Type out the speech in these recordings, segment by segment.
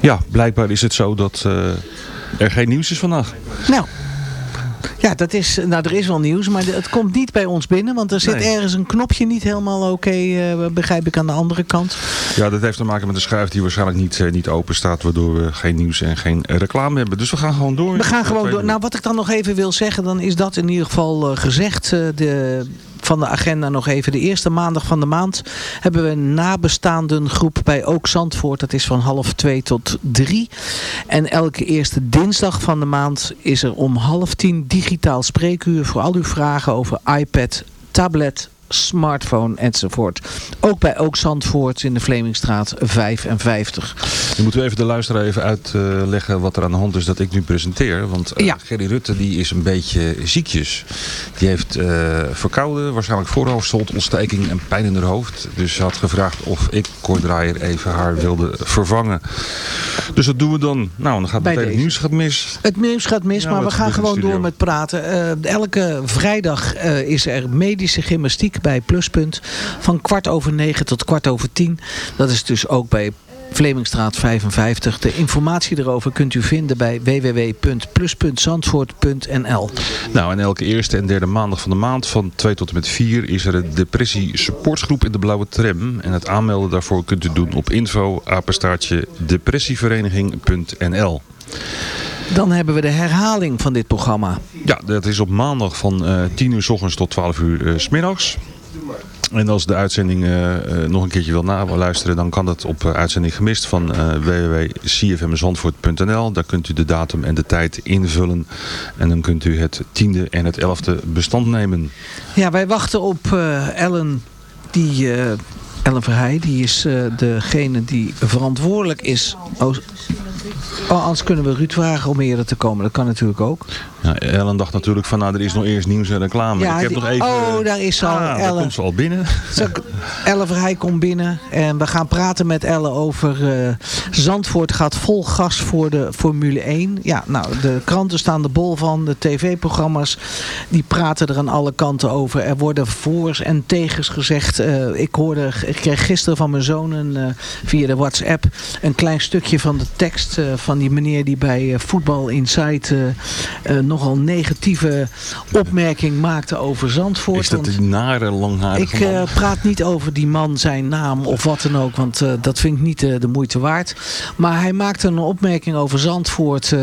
Ja, blijkbaar is het zo dat er geen nieuws is vandaag. Nou, ja, dat is, nou, er is wel nieuws, maar het komt niet bij ons binnen. Want er zit ergens een knopje niet helemaal oké, eh, begrijp ik, aan de andere kant. Ja, dat heeft te maken met de schuif die waarschijnlijk niet, uh, niet open staat. Waardoor we geen nieuws en geen reclame hebben. Dus we gaan gewoon door. We gaan gewoon door. Nou, wat ik dan nog even wil zeggen, dan is dat in ieder geval uh, gezegd. de van de agenda nog even. De eerste maandag van de maand hebben we een nabestaanden groep bij Ook Zandvoort. Dat is van half twee tot drie. En elke eerste dinsdag van de maand is er om half tien digitaal spreekuur voor al uw vragen over iPad, tablet, smartphone enzovoort. Ook bij Ook Zandvoort in de Vlemingstraat 55. Nu moeten we even de luisteraar even uitleggen wat er aan de hand is dat ik nu presenteer. Want uh, Gerry Rutte die is een beetje ziekjes. Die heeft uh, verkouden, waarschijnlijk voorhoofdstoltontsteking en pijn in haar hoofd. Dus ze had gevraagd of ik, Draaier, even haar wilde vervangen. Dus dat doen we dan. Nou, dan gaat meteen het nieuws gaat mis. Het nieuws gaat mis, maar we gaan gewoon door met praten. Uh, elke vrijdag is er medische gymnastiek bij Pluspunt. Van kwart over negen tot kwart over tien. Dat is dus ook bij Vlemingstraat 55. De informatie erover kunt u vinden bij www.plus.zandvoort.nl Nou, en elke eerste en derde maandag van de maand van 2 tot en met 4 is er een depressie supportsgroep in de blauwe tram. En het aanmelden daarvoor kunt u doen op info apenstaartje depressievereniging.nl dan hebben we de herhaling van dit programma. Ja, dat is op maandag van uh, eh, 10 uur s ochtends tot 12 uur uh, s middags. En als de uitzending uh, nog een keertje wil naluisteren, dan kan dat op uitzending gemist van www.cfmzandvoort.nl. Daar kunt u de datum en de tijd invullen. En dan kunt u het tiende en het elfde bestand nemen. Ja, wij wachten op Ellen die... Ellen Verheij, die is degene die verantwoordelijk is oh, Oh, anders kunnen we Ruud vragen om eerder te komen. Dat kan natuurlijk ook. Ja, Ellen dacht natuurlijk van, nou, er is nog eerst nieuws en reclame. Ja, ik heb nog even... Oh, daar is al ah, Ellen. komt ze al binnen. Ellen Verheij komt binnen. En we gaan praten met Ellen over... Uh, Zandvoort gaat vol gas voor de Formule 1. Ja, nou, de kranten staan er bol van. De tv-programma's, die praten er aan alle kanten over. Er worden voors en tegens gezegd. Uh, ik hoorde, ik kreeg gisteren van mijn zoon een, uh, via de WhatsApp... een klein stukje van de tekst van die meneer die bij Voetbal Insight nogal negatieve opmerking maakte over Zandvoort. Is dat die nare langharige Ik uh, praat niet over die man, zijn naam of wat dan ook. Want uh, dat vind ik niet uh, de moeite waard. Maar hij maakte een opmerking over Zandvoort.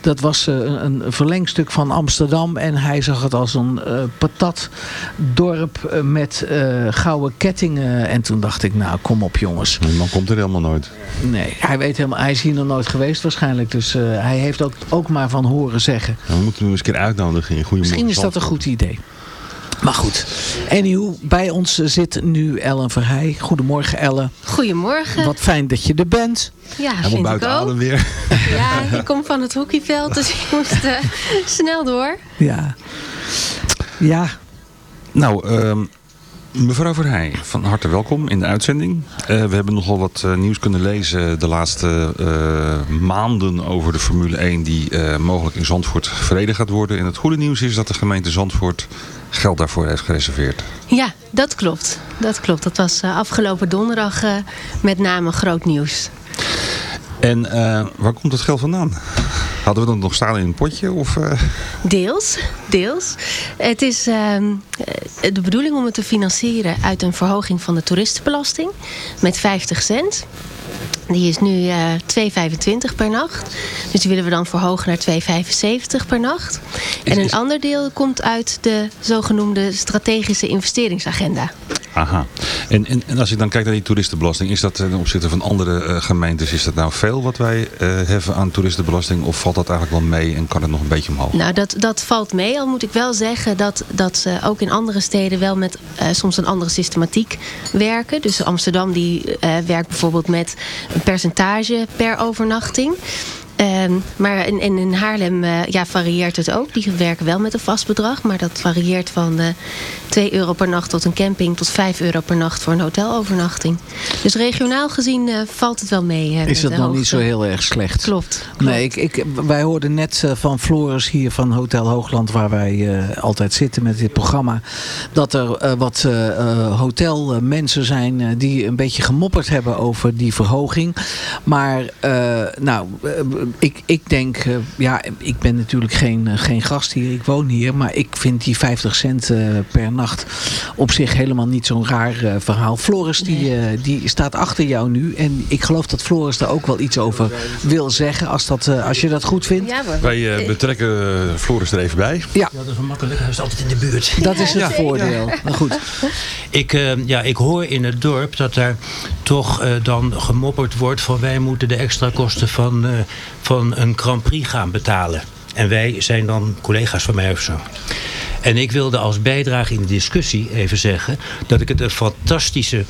dat was een, een, verlengstuk van Amsterdam. En hij zag het als een patatdorp met gouden kettingen. En toen dacht ik, nou kom op jongens. Die man komt er helemaal nooit. Nee, hij, weet helemaal, hij is hier nog nooit geweest waarschijnlijk. Dus hij heeft ook, ook maar van horen zeggen. We moeten hem eens een keer uitnodigen in Misschien is dat een goed idee. Maar goed, anyhow, bij ons zit nu Ellen Verheij. Goedemorgen Ellen. Goedemorgen. Wat fijn dat je er bent. Ja, Helemaal vind buiten ik ook. adem weer. Ja, ik kom van het hockeyveld, dus ik moest uh, snel door. Ja. Ja. Nou, um, Mevrouw Verheij, van harte welkom in de uitzending. Uh, we hebben nogal wat uh, nieuws kunnen lezen de laatste uh, maanden over de Formule 1 die mogelijk in Zandvoort verreden gaat worden. En het goede nieuws is dat de gemeente Zandvoort geld daarvoor heeft gereserveerd. Ja, dat klopt. Dat klopt. Dat was afgelopen donderdag met name groot nieuws. En waar komt het geld vandaan? Hadden we dat nog staan in een potje? Of, uh... Deels, deels. Het is uh, de bedoeling om het te financieren uit een verhoging van de toeristenbelasting met 50 cent. Die is nu uh, eh, 2,25 per nacht. Dus die willen we dan verhogen naar 2,75 per nacht. en een ander deel komt uit de zogenoemde strategische investeringsagenda. Aha. En, en, en, als ik dan kijk naar die toeristenbelasting, is dat ten opzichte van andere uh, gemeentes, is dat nou veel wat wij uh, heffen aan toeristenbelasting? Of valt dat eigenlijk wel mee en kan het nog een beetje omhoog? Nou, dat, dat valt mee. Al moet ik wel zeggen dat, dat ze ook in andere steden wel met uh, soms een andere systematiek werken. Dus Amsterdam die werkt bijvoorbeeld met percentage per overnachting. Ehm, maar in, in, in Haarlem uh, ja, varieert het ook. Die werken wel met een vast bedrag. Maar dat varieert van uh, 2 euro per nacht tot een camping... tot 5 euro per nacht voor een hotelovernachting. Dus regionaal gezien uh, valt het wel mee. Is dat nog niet zo heel erg slecht? Klopt. klopt. Nee, ik, ik, wij hoorden net van Floris hier van Hotel Hoogland... waar wij altijd zitten met dit programma... dat er wat hotelmensen zijn die een beetje gemopperd hebben over die verhoging. Maar nou, ik, ik denk, uh, ja, ik ben natuurlijk geen, uh, geen gast hier, ik woon hier, maar ik vind die 50 cent uh, per nacht op zich helemaal niet zo'n raar verhaal. Floris die, die staat achter jou nu en ik geloof dat Floris daar ook wel iets over wil zeggen, als, dat, als je dat goed vindt. Ja, Wij betrekken Floris er even bij. Ja. ja, dat is wel makkelijk, hij is altijd in de buurt. Dat is het ja. voordeel. Maar goed. Ik, ja, ik hoor in het dorp dat daar toch dan gemopperd wordt van wij moeten de extra kosten van van een Grand Prix gaan betalen. En wij zijn dan collega's van mij of zo. En ik wilde als bijdrage in de discussie even zeggen... dat ik het een fantastische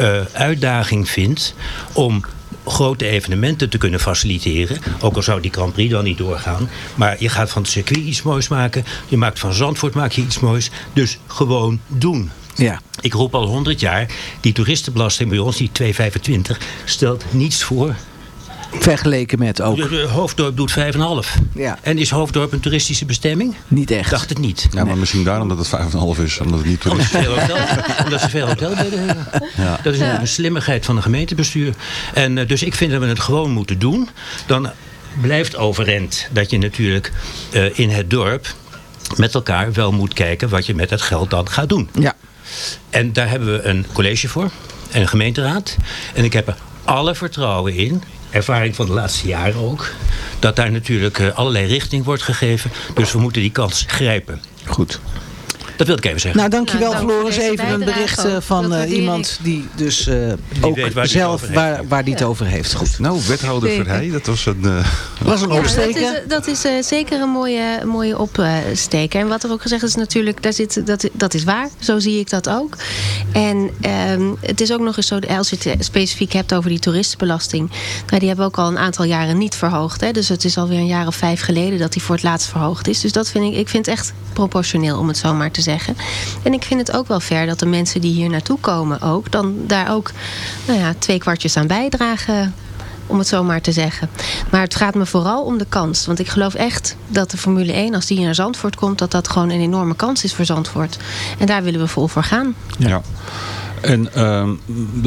uh, uitdaging vind... om grote evenementen te kunnen faciliteren. Ook al zou die Grand Prix dan niet doorgaan. Maar je gaat van het circuit iets moois maken. Je maakt van Zandvoort maak je iets moois. Dus gewoon doen. Ja. Ik roep al 100 jaar, die toeristenbelasting bij ons, die 2,25, stelt niets voor Vergeleken met ook. De, de Hoofddorp doet 5,5. Ja. En is Hoofddorp een toeristische bestemming? Niet echt. Dacht het niet. Ja, maar nee. misschien daarom dat het 5,5 is. Omdat het niet toeristisch is. Omdat ze veel hotelbedden hebben. Ja. Dat is ja. een slimmigheid van een gemeentebestuur. En uh, dus ik vind dat we het gewoon moeten doen. Dan blijft overeind dat je natuurlijk uh, in het dorp met elkaar wel moet kijken wat je met het geld dan gaat doen. Ja. En daar hebben we een college voor. En een gemeenteraad. En ik heb er alle vertrouwen in ervaring van de laatste jaren ook. Dat daar natuurlijk allerlei richting wordt gegeven. Dus we moeten die kans grijpen. Goed. Dat wil ik even zeggen. Nou, dankjewel nou, Floris. Even een bericht uh, van uh, iemand die dus uh, die ook waar zelf waar, waar die het over heeft. Goed. Nou, wethouder Verheij, dat was een... was een opsteker. Dat is, dat is zeker een mooie, mooie opsteker. En wat er ook gezegd is natuurlijk, daar zit, dat, dat is waar. Zo zie ik dat ook. En um, het is ook nog eens zo, als je het specifiek hebt over die toeristenbelasting. Nou, die hebben we ook al een aantal jaren niet verhoogd. Hè? Dus het is alweer een jaar of vijf geleden dat die voor het laatst verhoogd is. Dus dat vind ik, ik vind het echt proportioneel om het zo maar te zeggen. En ik vind het ook wel fair dat de mensen die hier naartoe komen ook... dan daar ook nou ja, twee kwartjes aan bijdragen om het zo maar te zeggen. Maar het gaat me vooral om de kans. Want ik geloof echt dat de Formule 1, als die naar Zandvoort komt... dat dat gewoon een enorme kans is voor Zandvoort. En daar willen we vol voor gaan. Ja. En uh,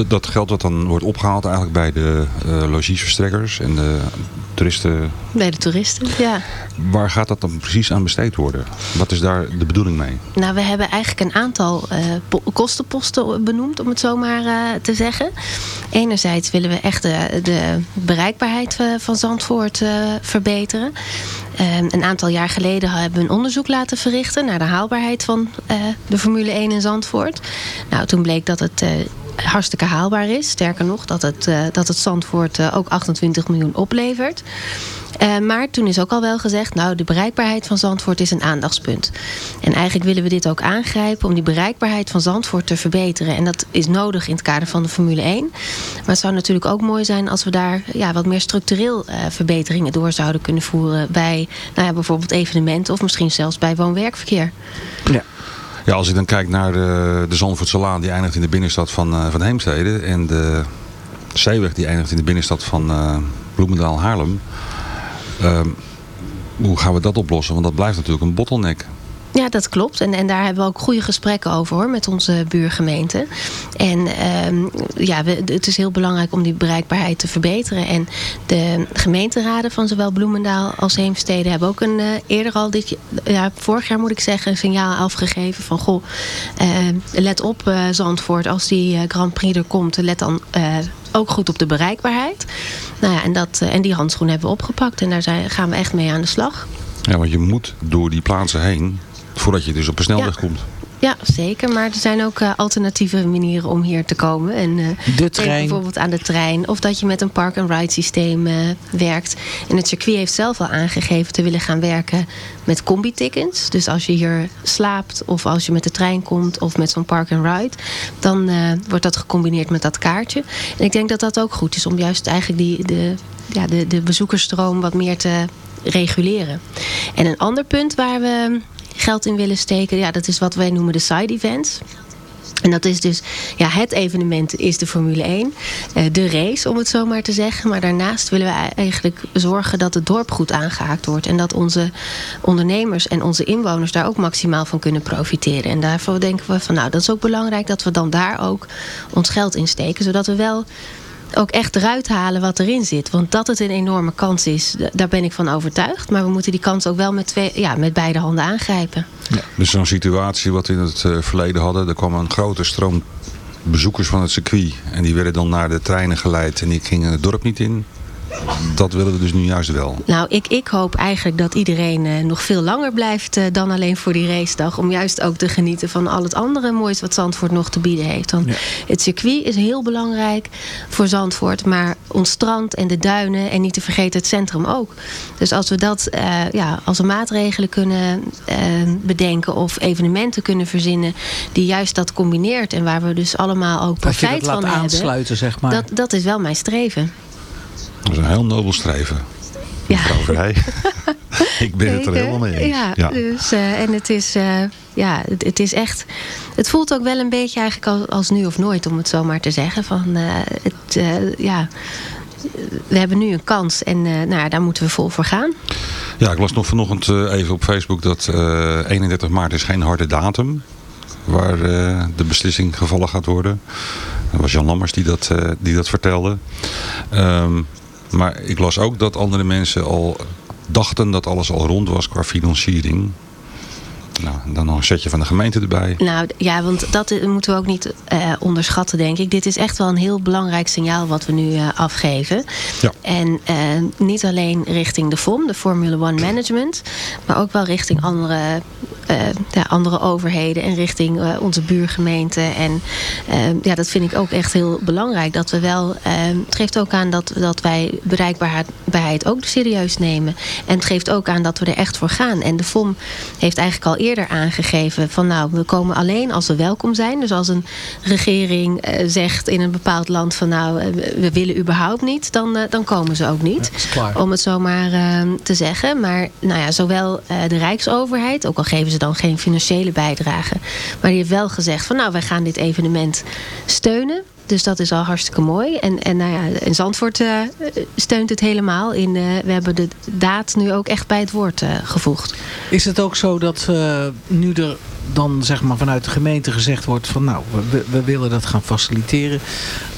dat geld wat dan wordt opgehaald eigenlijk bij de uh, logiesverstrekkers en de toeristen... Bij de toeristen, ja. Waar gaat dat dan precies aan besteed worden? Wat is daar de bedoeling mee? Nou, we hebben eigenlijk een aantal uh, kostenposten benoemd, om het zo maar uh, te zeggen. Enerzijds willen we echt de, de bereikbaarheid van Zandvoort verbeteren. Um, een aantal jaar geleden hebben we een onderzoek laten verrichten naar de haalbaarheid van de Formule 1 in Zandvoort. Nou, toen bleek dat het hartstikke haalbaar is. Sterker nog, dat het, uh, dat het Zandvoort uh, ook 28 miljoen oplevert. Uh, maar toen is ook al wel gezegd, nou de bereikbaarheid van Zandvoort is een aandachtspunt. En eigenlijk willen we dit ook aangrijpen om die bereikbaarheid van Zandvoort te verbeteren. En dat is nodig in het kader van de Formule 1. Maar het zou natuurlijk ook mooi zijn als we daar ja, wat meer structureel verbeteringen door zouden kunnen voeren. Bij nou ja, bijvoorbeeld evenementen of misschien zelfs bij woon-werkverkeer. Ja. Ja, als ik dan kijk naar de, de Zandvoortse die eindigt in de binnenstad van, uh, van Heemstede. En de Zeeweg die eindigt in de binnenstad van uh, Bloemendaal Haarlem. Uh, hoe gaan we dat oplossen? Want dat blijft natuurlijk een bottleneck. Ja, dat klopt. En, en daar hebben we ook goede gesprekken over hoor, met onze buurgemeente. En um, ja, we, het is heel belangrijk om die bereikbaarheid te verbeteren. En de gemeenteraden van zowel Bloemendaal als Heemstede hebben ook een, uh, eerder al dit ja, vorig jaar moet ik zeggen, een signaal afgegeven van goh, uh, let op uh, Zandvoort als die Grand Prix er komt, let dan ook goed op de bereikbaarheid. Nou ja, en, dat, en die handschoen hebben we opgepakt en daar zijn, gaan we echt mee aan de slag. Ja, want je moet door die plaatsen heen voordat je dus op een snelweg ja. komt. Ja, zeker. Maar er zijn ook uh, alternatieve manieren om hier te komen. En, uh, de trein. Bijvoorbeeld aan de trein. Of dat je met een park-and-ride systeem uh, werkt. En het circuit heeft zelf al aangegeven te willen gaan werken met combi-tickets. Dus als je hier slaapt of als je met de trein komt of met zo'n park-and-ride. Dan wordt dat gecombineerd met dat kaartje. En ik denk dat dat ook goed is om juist eigenlijk die, de, ja, de, de bezoekersstroom wat meer te reguleren. En een ander punt waar we geld in willen steken. Ja, dat is wat wij noemen de side events. En dat is dus, ja, het evenement is de Formule 1. Uh, eh, de race, om het zo maar te zeggen. Maar daarnaast willen we eigenlijk zorgen dat het dorp goed aangehaakt wordt. En dat onze ondernemers en onze inwoners daar ook maximaal van kunnen profiteren. En daarvoor denken we van, nou, dat is ook belangrijk dat we dan daar ook ons geld in steken. Zodat we wel ook echt eruit halen wat erin zit. Want dat het een enorme kans is, daar ben ik van overtuigd. Maar we moeten die kans ook wel met, twee, ja, met beide handen aangrijpen. Ja, dus zo'n situatie wat we in het uh, verleden hadden. Er kwam een grote stroom bezoekers van het circuit. En die werden dan naar de treinen geleid en die gingen het dorp niet in dat willen we dus nu juist wel. Nou, ik, ik hoop eigenlijk dat iedereen uh, nog veel langer blijft uh, dan alleen voor die racedag. Om juist ook te genieten van al het andere moois wat Zandvoort nog te bieden heeft. Want ja. het circuit is heel belangrijk voor Zandvoort. Maar ons strand en de duinen en niet te vergeten het centrum ook. Dus als we dat uh, ja, als we maatregelen kunnen bedenken of evenementen kunnen verzinnen. Die juist dat combineert en waar we dus allemaal ook profijt van hebben. aansluiten, zeg maar. Dat, dat is wel mijn streven. Dat is een heel nobel streven. Mevrouw Vrij. ik ben het er helemaal mee eens. Ja, ja. Dus, uh, en het is, uh, ja, het, het, is echt... Het voelt ook wel een beetje eigenlijk als, als nu of nooit, om het zo maar te zeggen. Van, uh, het, ja, we hebben nu een kans en nou, daar moeten we vol voor gaan. Ja, ik las nog vanochtend even op Facebook dat 31 maart is geen harde datum waar de beslissing gevallen gaat worden. Dat was Jan Lammers die dat, die dat vertelde. Um, maar ik las ook dat andere mensen al dachten dat alles al rond was qua financiering. Nou, dan nog een setje van de gemeente erbij. Nou ja, want dat moeten we ook niet uh, onderschatten, denk ik. Dit is echt wel een heel belangrijk signaal wat we nu uh, afgeven. Ja. En uh, niet alleen richting de FOM, de Formula One Management, maar ook wel richting andere, ja, andere overheden en richting onze buurgemeente. En ja, dat vind ik ook echt heel belangrijk. Dat we wel, het geeft ook aan dat, dat wij bereikbaarheid ook serieus nemen. En het geeft ook aan dat we er echt voor gaan. En de FOM heeft eigenlijk al eerder aangegeven van nou, we komen alleen als we welkom zijn. Dus als een regering zegt in een bepaald land van nou, we willen überhaupt niet, dan, dan komen ze ook niet. om het zo maar ehm, te zeggen. Maar nou ja, zowel de Rijksoverheid, ook al geven ze dan geen financiële bijdrage, maar die heeft wel gezegd van nou, wij gaan dit evenement steunen. Dus dat is al hartstikke mooi. En, en nou ja, in Zandvoort uh, steunt het helemaal. In, uh, we hebben de daad nu ook echt bij het woord uh, gevoegd. Is het ook zo dat nu er dan zeg maar vanuit de gemeente gezegd wordt van nou, we, we willen dat gaan faciliteren.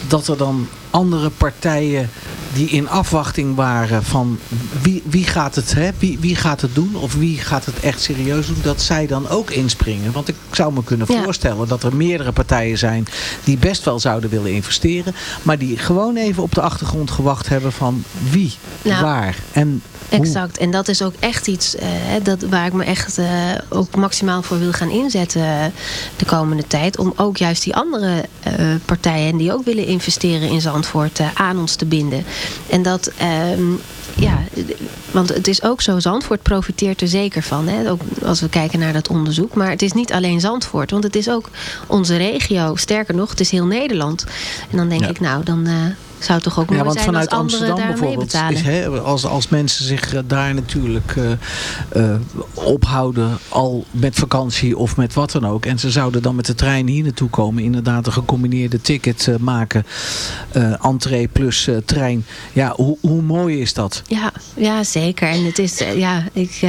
Dat er dan andere partijen die in afwachting waren van wie, wie, gaat het, hè, wie, wie gaat het doen of wie gaat het echt serieus doen, dat zij dan ook inspringen. Want ik zou me kunnen voorstellen dat er meerdere partijen zijn die best wel zouden willen investeren, maar die gewoon even op de achtergrond gewacht hebben van wie, nou, waar en Exact. En dat is ook echt iets uh, dat, waar ik me echt uh, ook maximaal voor wil gaan inzetten uh, de komende tijd. Om ook juist die andere partijen die ook willen investeren in Zandvoort aan ons te binden. En dat, um, ja, want het is ook zo, Zandvoort profiteert er zeker van. Hè? Ook als we kijken naar dat onderzoek. Maar het is niet alleen Zandvoort, want het is ook onze regio. Sterker nog, het is heel Nederland. En dan denk ja. ik, nou, dan zou toch ook mooi ja, want zijn vanuit Amsterdam bijvoorbeeld is, hè, als, als mensen zich eh, daar natuurlijk uh, uh, ophouden al met vakantie of met wat dan ook. En ze zouden dan met de trein hier naartoe komen inderdaad een gecombineerde ticket uh, maken entree plus trein. Ja hoe, hoe mooi is dat? Ja, ja zeker. En het is ja ik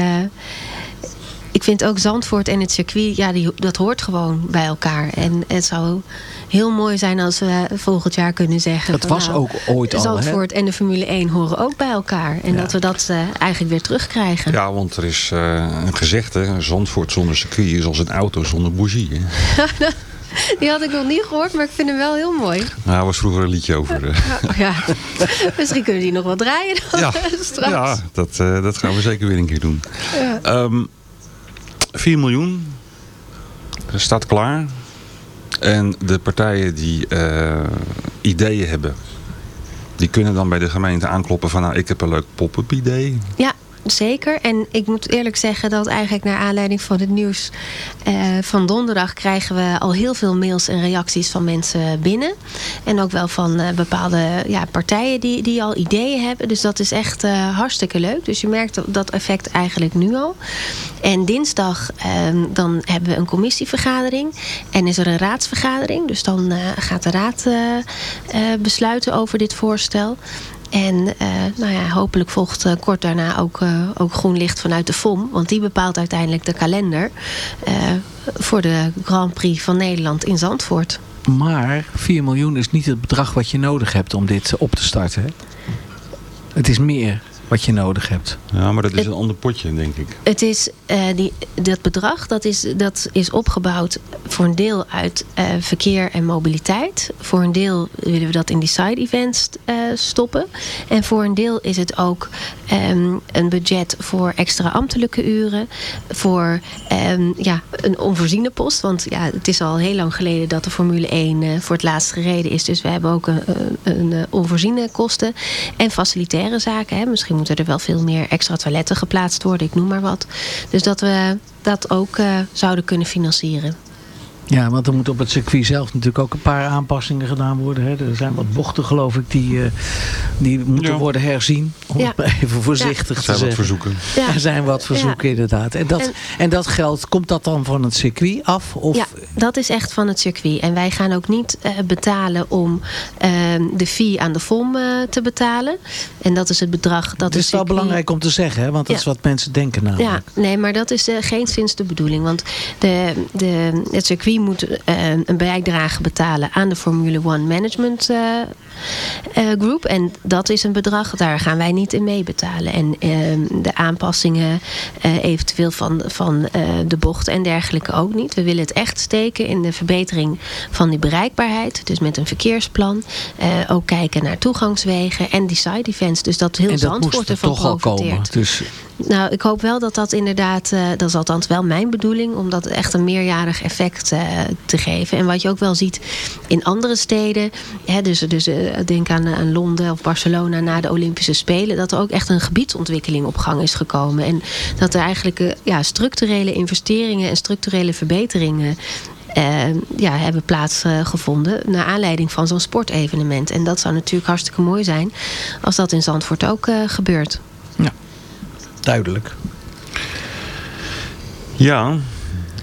ik vind ook Zandvoort en het circuit, ja, die, dat hoort gewoon bij elkaar. En het zou heel mooi zijn als we volgend jaar kunnen zeggen... Dat was nou, ook ooit al, Zandvoort en de Formule 1 horen ook bij elkaar. En ja. dat we dat uh, eigenlijk weer terugkrijgen. Ja, want er is uh, een gezegde, Zandvoort zonder circuit is als een auto zonder bougie. Die had ik nog niet gehoord, maar ik vind hem wel heel mooi. Nou, daar was vroeger een liedje over. Uh. Ja, misschien kunnen die nog wel draaien dan ja. straks. Ja, dat, uh, dat gaan we zeker weer een keer doen. Ja. Um, 4 miljoen staat klaar. En de partijen die ideeën hebben, die kunnen dan bij de gemeente aankloppen van nou ik heb een leuk pop-up idee. Ja, zeker. En ik moet eerlijk zeggen dat eigenlijk naar aanleiding van het nieuws uh, van donderdag krijgen we al heel veel mails en reacties van mensen binnen. En ook wel van uh, bepaalde ja, partijen die, die al ideeën hebben. Dus dat is echt uh, hartstikke leuk. Dus je merkt dat, dat effect eigenlijk nu al. En dinsdag ehm, dan hebben we een commissievergadering. En is er een raadsvergadering. Dus dan gaat de raad besluiten over dit voorstel. En uh, nou ja, hopelijk volgt uh, kort daarna ook, uh, ook groen licht vanuit de FOM. Want die bepaalt uiteindelijk de kalender voor de Grand Prix van Nederland in Zandvoort. Maar 4 miljoen is niet het bedrag wat je nodig hebt om dit op te starten. Het is meer wat je nodig hebt. Ja, maar dat is een ander potje, denk ik. Het is, uh, die, dat bedrag dat is, dat is opgebouwd voor een deel uit uh, verkeer en mobiliteit. Voor een deel willen we dat in die side events uh, stoppen. En voor een deel is het ook um, een budget voor extra ambtelijke uren. Voor um, ja, een onvoorziene post. Want ja, het is al heel lang geleden dat de Formule 1 voor het laatst gereden is. Dus we hebben ook een, een, een onvoorziene kosten. En facilitaire zaken. Hè. Misschien moeten er wel veel meer extra toiletten geplaatst worden, ik noem maar wat. Dus dat we dat ook uh, zouden kunnen financieren. Ja, want er moet op het circuit zelf natuurlijk ook een paar aanpassingen gedaan worden. Hè. Er zijn wat bochten geloof ik die, uh, die moeten ja. worden herzien. Om ja. even voorzichtig ja. te zeggen. Er zijn wat verzoeken. Er zijn wat verzoeken inderdaad. En dat, en, en, dat geld, komt dat dan van het circuit af? Of? Ja, dat is echt van het circuit. En wij gaan ook niet uh, betalen om uh, de fee aan de FOM te betalen. En dat is het bedrag. Dat het is wel belangrijk om te zeggen, hè? want dat is wat mensen denken namelijk. Ja, nee, maar dat is geen sinds de bedoeling. Want de, de, het circuit moet uh, een bijdrage betalen aan de Formule 1 Management uh, uh, Group. En dat is een bedrag, daar gaan wij niet in meebetalen. En de aanpassingen eventueel van, van de bocht en dergelijke ook niet. We willen het echt steken in de verbetering van die bereikbaarheid. Dus met een verkeersplan. ook kijken naar toegangswegen en die side events. Dus dat heel Zandvoort ervan toch profiteert. Al komen. Dus nou, ik hoop wel dat dat inderdaad, uh, dat is althans wel mijn bedoeling, om dat echt een meerjarig effect uh, te geven. En wat je ook wel ziet in andere steden, hè, dus, dus uh, denk aan, aan Londen of Barcelona na de Olympische Spelen, dat er ook echt een gebiedsontwikkeling op gang is gekomen. En dat er eigenlijk ja, structurele investeringen en structurele verbeteringen uh, ja, hebben plaatsgevonden naar aanleiding van zo'n sportevenement. En dat zou natuurlijk hartstikke mooi zijn als dat in Zandvoort ook uh, gebeurt. Ja, duidelijk. Ja,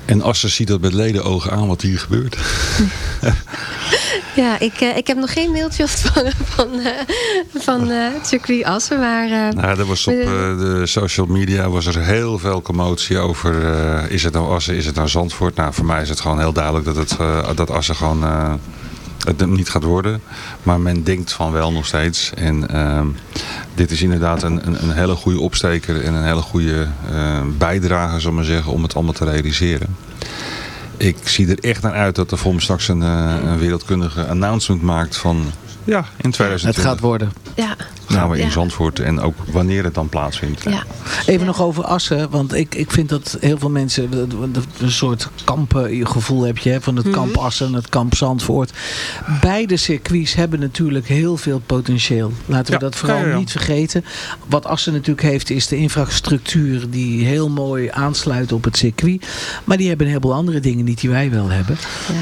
en Assen ziet dat met leden ogen aan wat hier gebeurt. Ja, ik, uh, ik heb nog geen mailtje ontvangen van, uh, van uh, circuit Assen. Maar, nou, er was op de social media was er heel veel commotie over... is het nou Assen, is het nou Zandvoort? Nou, voor mij is het gewoon heel duidelijk dat, het, dat Assen gewoon het niet gaat worden. Maar men denkt van wel nog steeds. En dit is inderdaad een, een, een, hele goede opsteker en een hele goede bijdrage, zal maar zeggen, om het allemaal te realiseren. Ik zie er echt naar uit dat de FOM straks een, een wereldkundige announcement maakt van... Ja, in 2020. Het gaat worden. Ja. Nou, in ja. Zandvoort en ook wanneer het dan plaatsvindt. Ja. Even nog over Assen, want ik, ik vind dat heel veel mensen een soort kampengevoel heb je, hè, van het Mhm. kamp Assen en het kamp Zandvoort. Beide circuits hebben natuurlijk heel veel potentieel. Laten we Ja, dat vooral ja, ja, ja. niet vergeten. Wat Assen natuurlijk heeft is de infrastructuur die heel mooi aansluit op het circuit. Maar die hebben een heleboel andere dingen niet die wij wel hebben. Ja.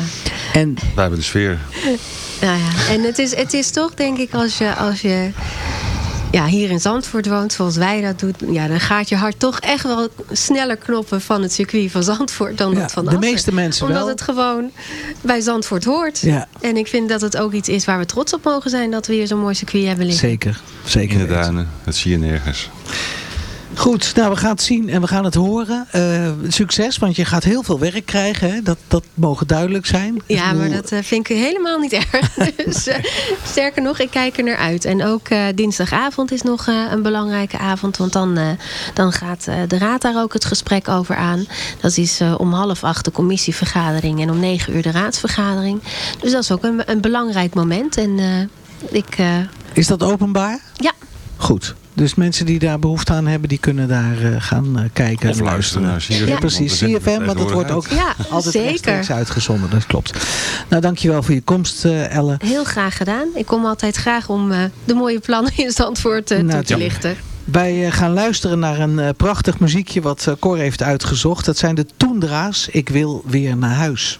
En Wij hebben de sfeer. Nou ja, en het is, het is toch denk ik als je, als je ja, hier in Zandvoort woont zoals wij dat doen. Ja, dan gaat je hart toch echt wel sneller knoppen van het circuit van Zandvoort dan Ja, dat van de Assen. meeste mensen Omdat wel. het gewoon bij Zandvoort hoort. Ja. En ik vind dat het ook iets is waar we trots op mogen zijn dat we hier zo'n mooi circuit hebben liggen. zeker, zeker In de duinen. Dat zie je nergens. Goed, nou we gaan het zien en we gaan het horen. Eh, succes, want je gaat heel veel werk krijgen. Hè? Dat, dat mogen duidelijk zijn. Ja, maar dat eh, vind ik helemaal niet erg. dus, eh, sterker nog, ik kijk er naar uit. En ook dinsdagavond is nog een belangrijke avond. Want dan, dan gaat de raad daar ook het gesprek over aan. Dat is om half acht de commissievergadering. En om negen uur de raadsvergadering. Dus dat is ook een, een belangrijk moment. En ik... Is dat openbaar? ja, Goed. Dus mensen die daar behoefte aan hebben, die kunnen daar uh, gaan uh, kijken. Of luisteren naar CFM. Ja, precies. CFM, want dat wordt ook ja, altijd rechtstreeks uitgezonden. Dat klopt. Nou, dankjewel voor je komst, uh, Elle. Heel graag gedaan. Ik kom altijd graag om de mooie plannen in Zandvoort nou, toe te lichten. Wij gaan luisteren naar een prachtig muziekje wat Cor heeft uitgezocht. Dat zijn de Toendra's. Ik wil weer naar huis.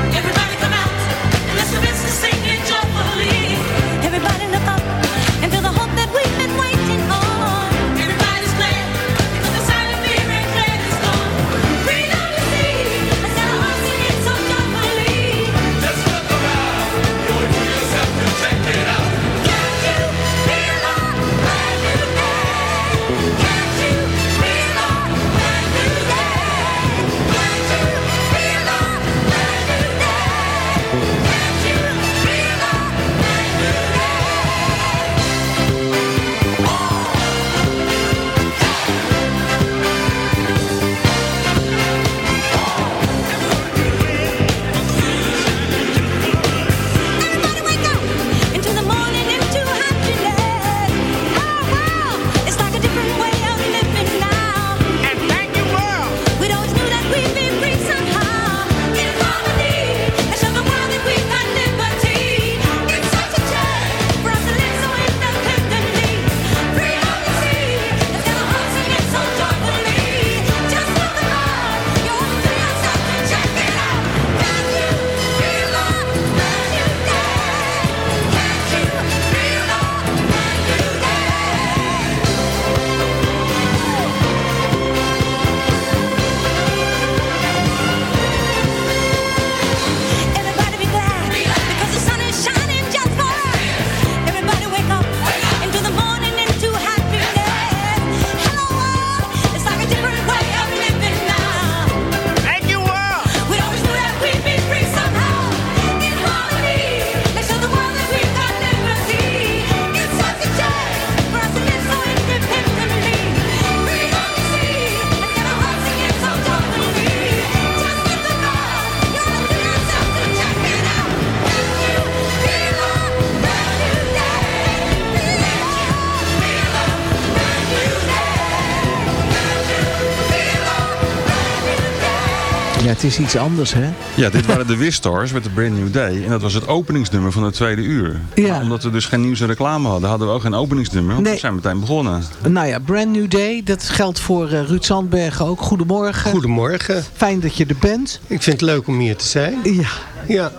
Het is iets anders, hè? Ja, dit waren de Wistars met de Brand New Day. En dat was het openingsnummer van het tweede uur. Ja. omdat we dus geen nieuws en reclame hadden, hadden we ook geen openingsnummer. Want Nee. we zijn meteen begonnen. Nou ja, Brand New Day, dat geldt voor eh, Ruud Sandbergen ook. Goedemorgen. Goedemorgen. Fijn dat je er bent. Ik vind het leuk om hier te zijn. Ja. Ja,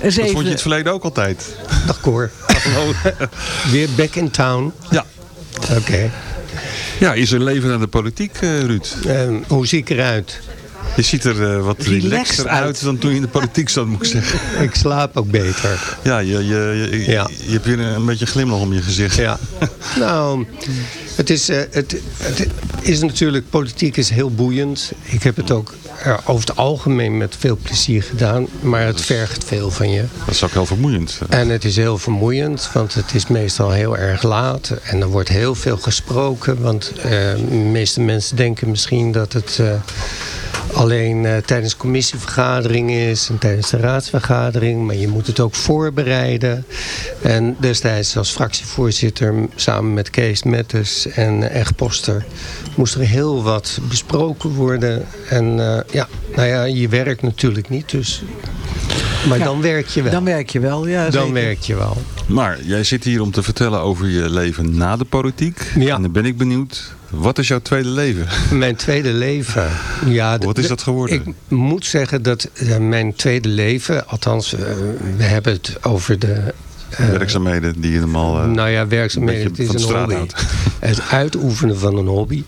Eens Dat even... vond je het verleden ook altijd. dag Cor. Hallo. Weer back in town. Ja. Oké. Ja, is er leven aan de politiek, eh, Ruud? Ehm, hoe zie ik eruit? Je ziet er eh, wat relaxer uit. uit. dan toen je in de politiek zat, moet ik zeggen. Ik slaap ook beter. Ja, je, je, je, Ja. je hebt weer een beetje glimlach om je gezicht. Ja. nou, het is, eh, het, het is natuurlijk, politiek is heel boeiend. Ik heb het ook eh, over het algemeen met veel plezier gedaan. Maar het vergt veel van je. Dat is ook heel vermoeiend. En het is heel vermoeiend, want het is meestal heel erg laat. En er wordt heel veel gesproken. Want de meeste mensen denken misschien dat het alleen eh, tijdens commissievergaderingen is. En tijdens de raadsvergadering. Maar je moet het ook voorbereiden. En destijds als fractievoorzitter samen met Kees Mettes en Echt Poster... moest er heel wat besproken worden. En eh, ja, nou ja, je werkt natuurlijk niet. Dus... Maar Ja, dan werk je wel. Dan werk je wel, ja. Dan zeker. werk je wel. Maar jij zit hier om te vertellen over je leven na de politiek. Ja. En dan ben ik benieuwd, wat is jouw tweede leven? Mijn tweede leven. Ja, Wat is dat geworden? Ik moet zeggen dat eh, mijn tweede leven, althans, eh, we hebben het over de. eh, Werkzaamheden die je normaal... nou ja, werkzaamheden. Het is een hobby. Het uitoefenen van een hobby.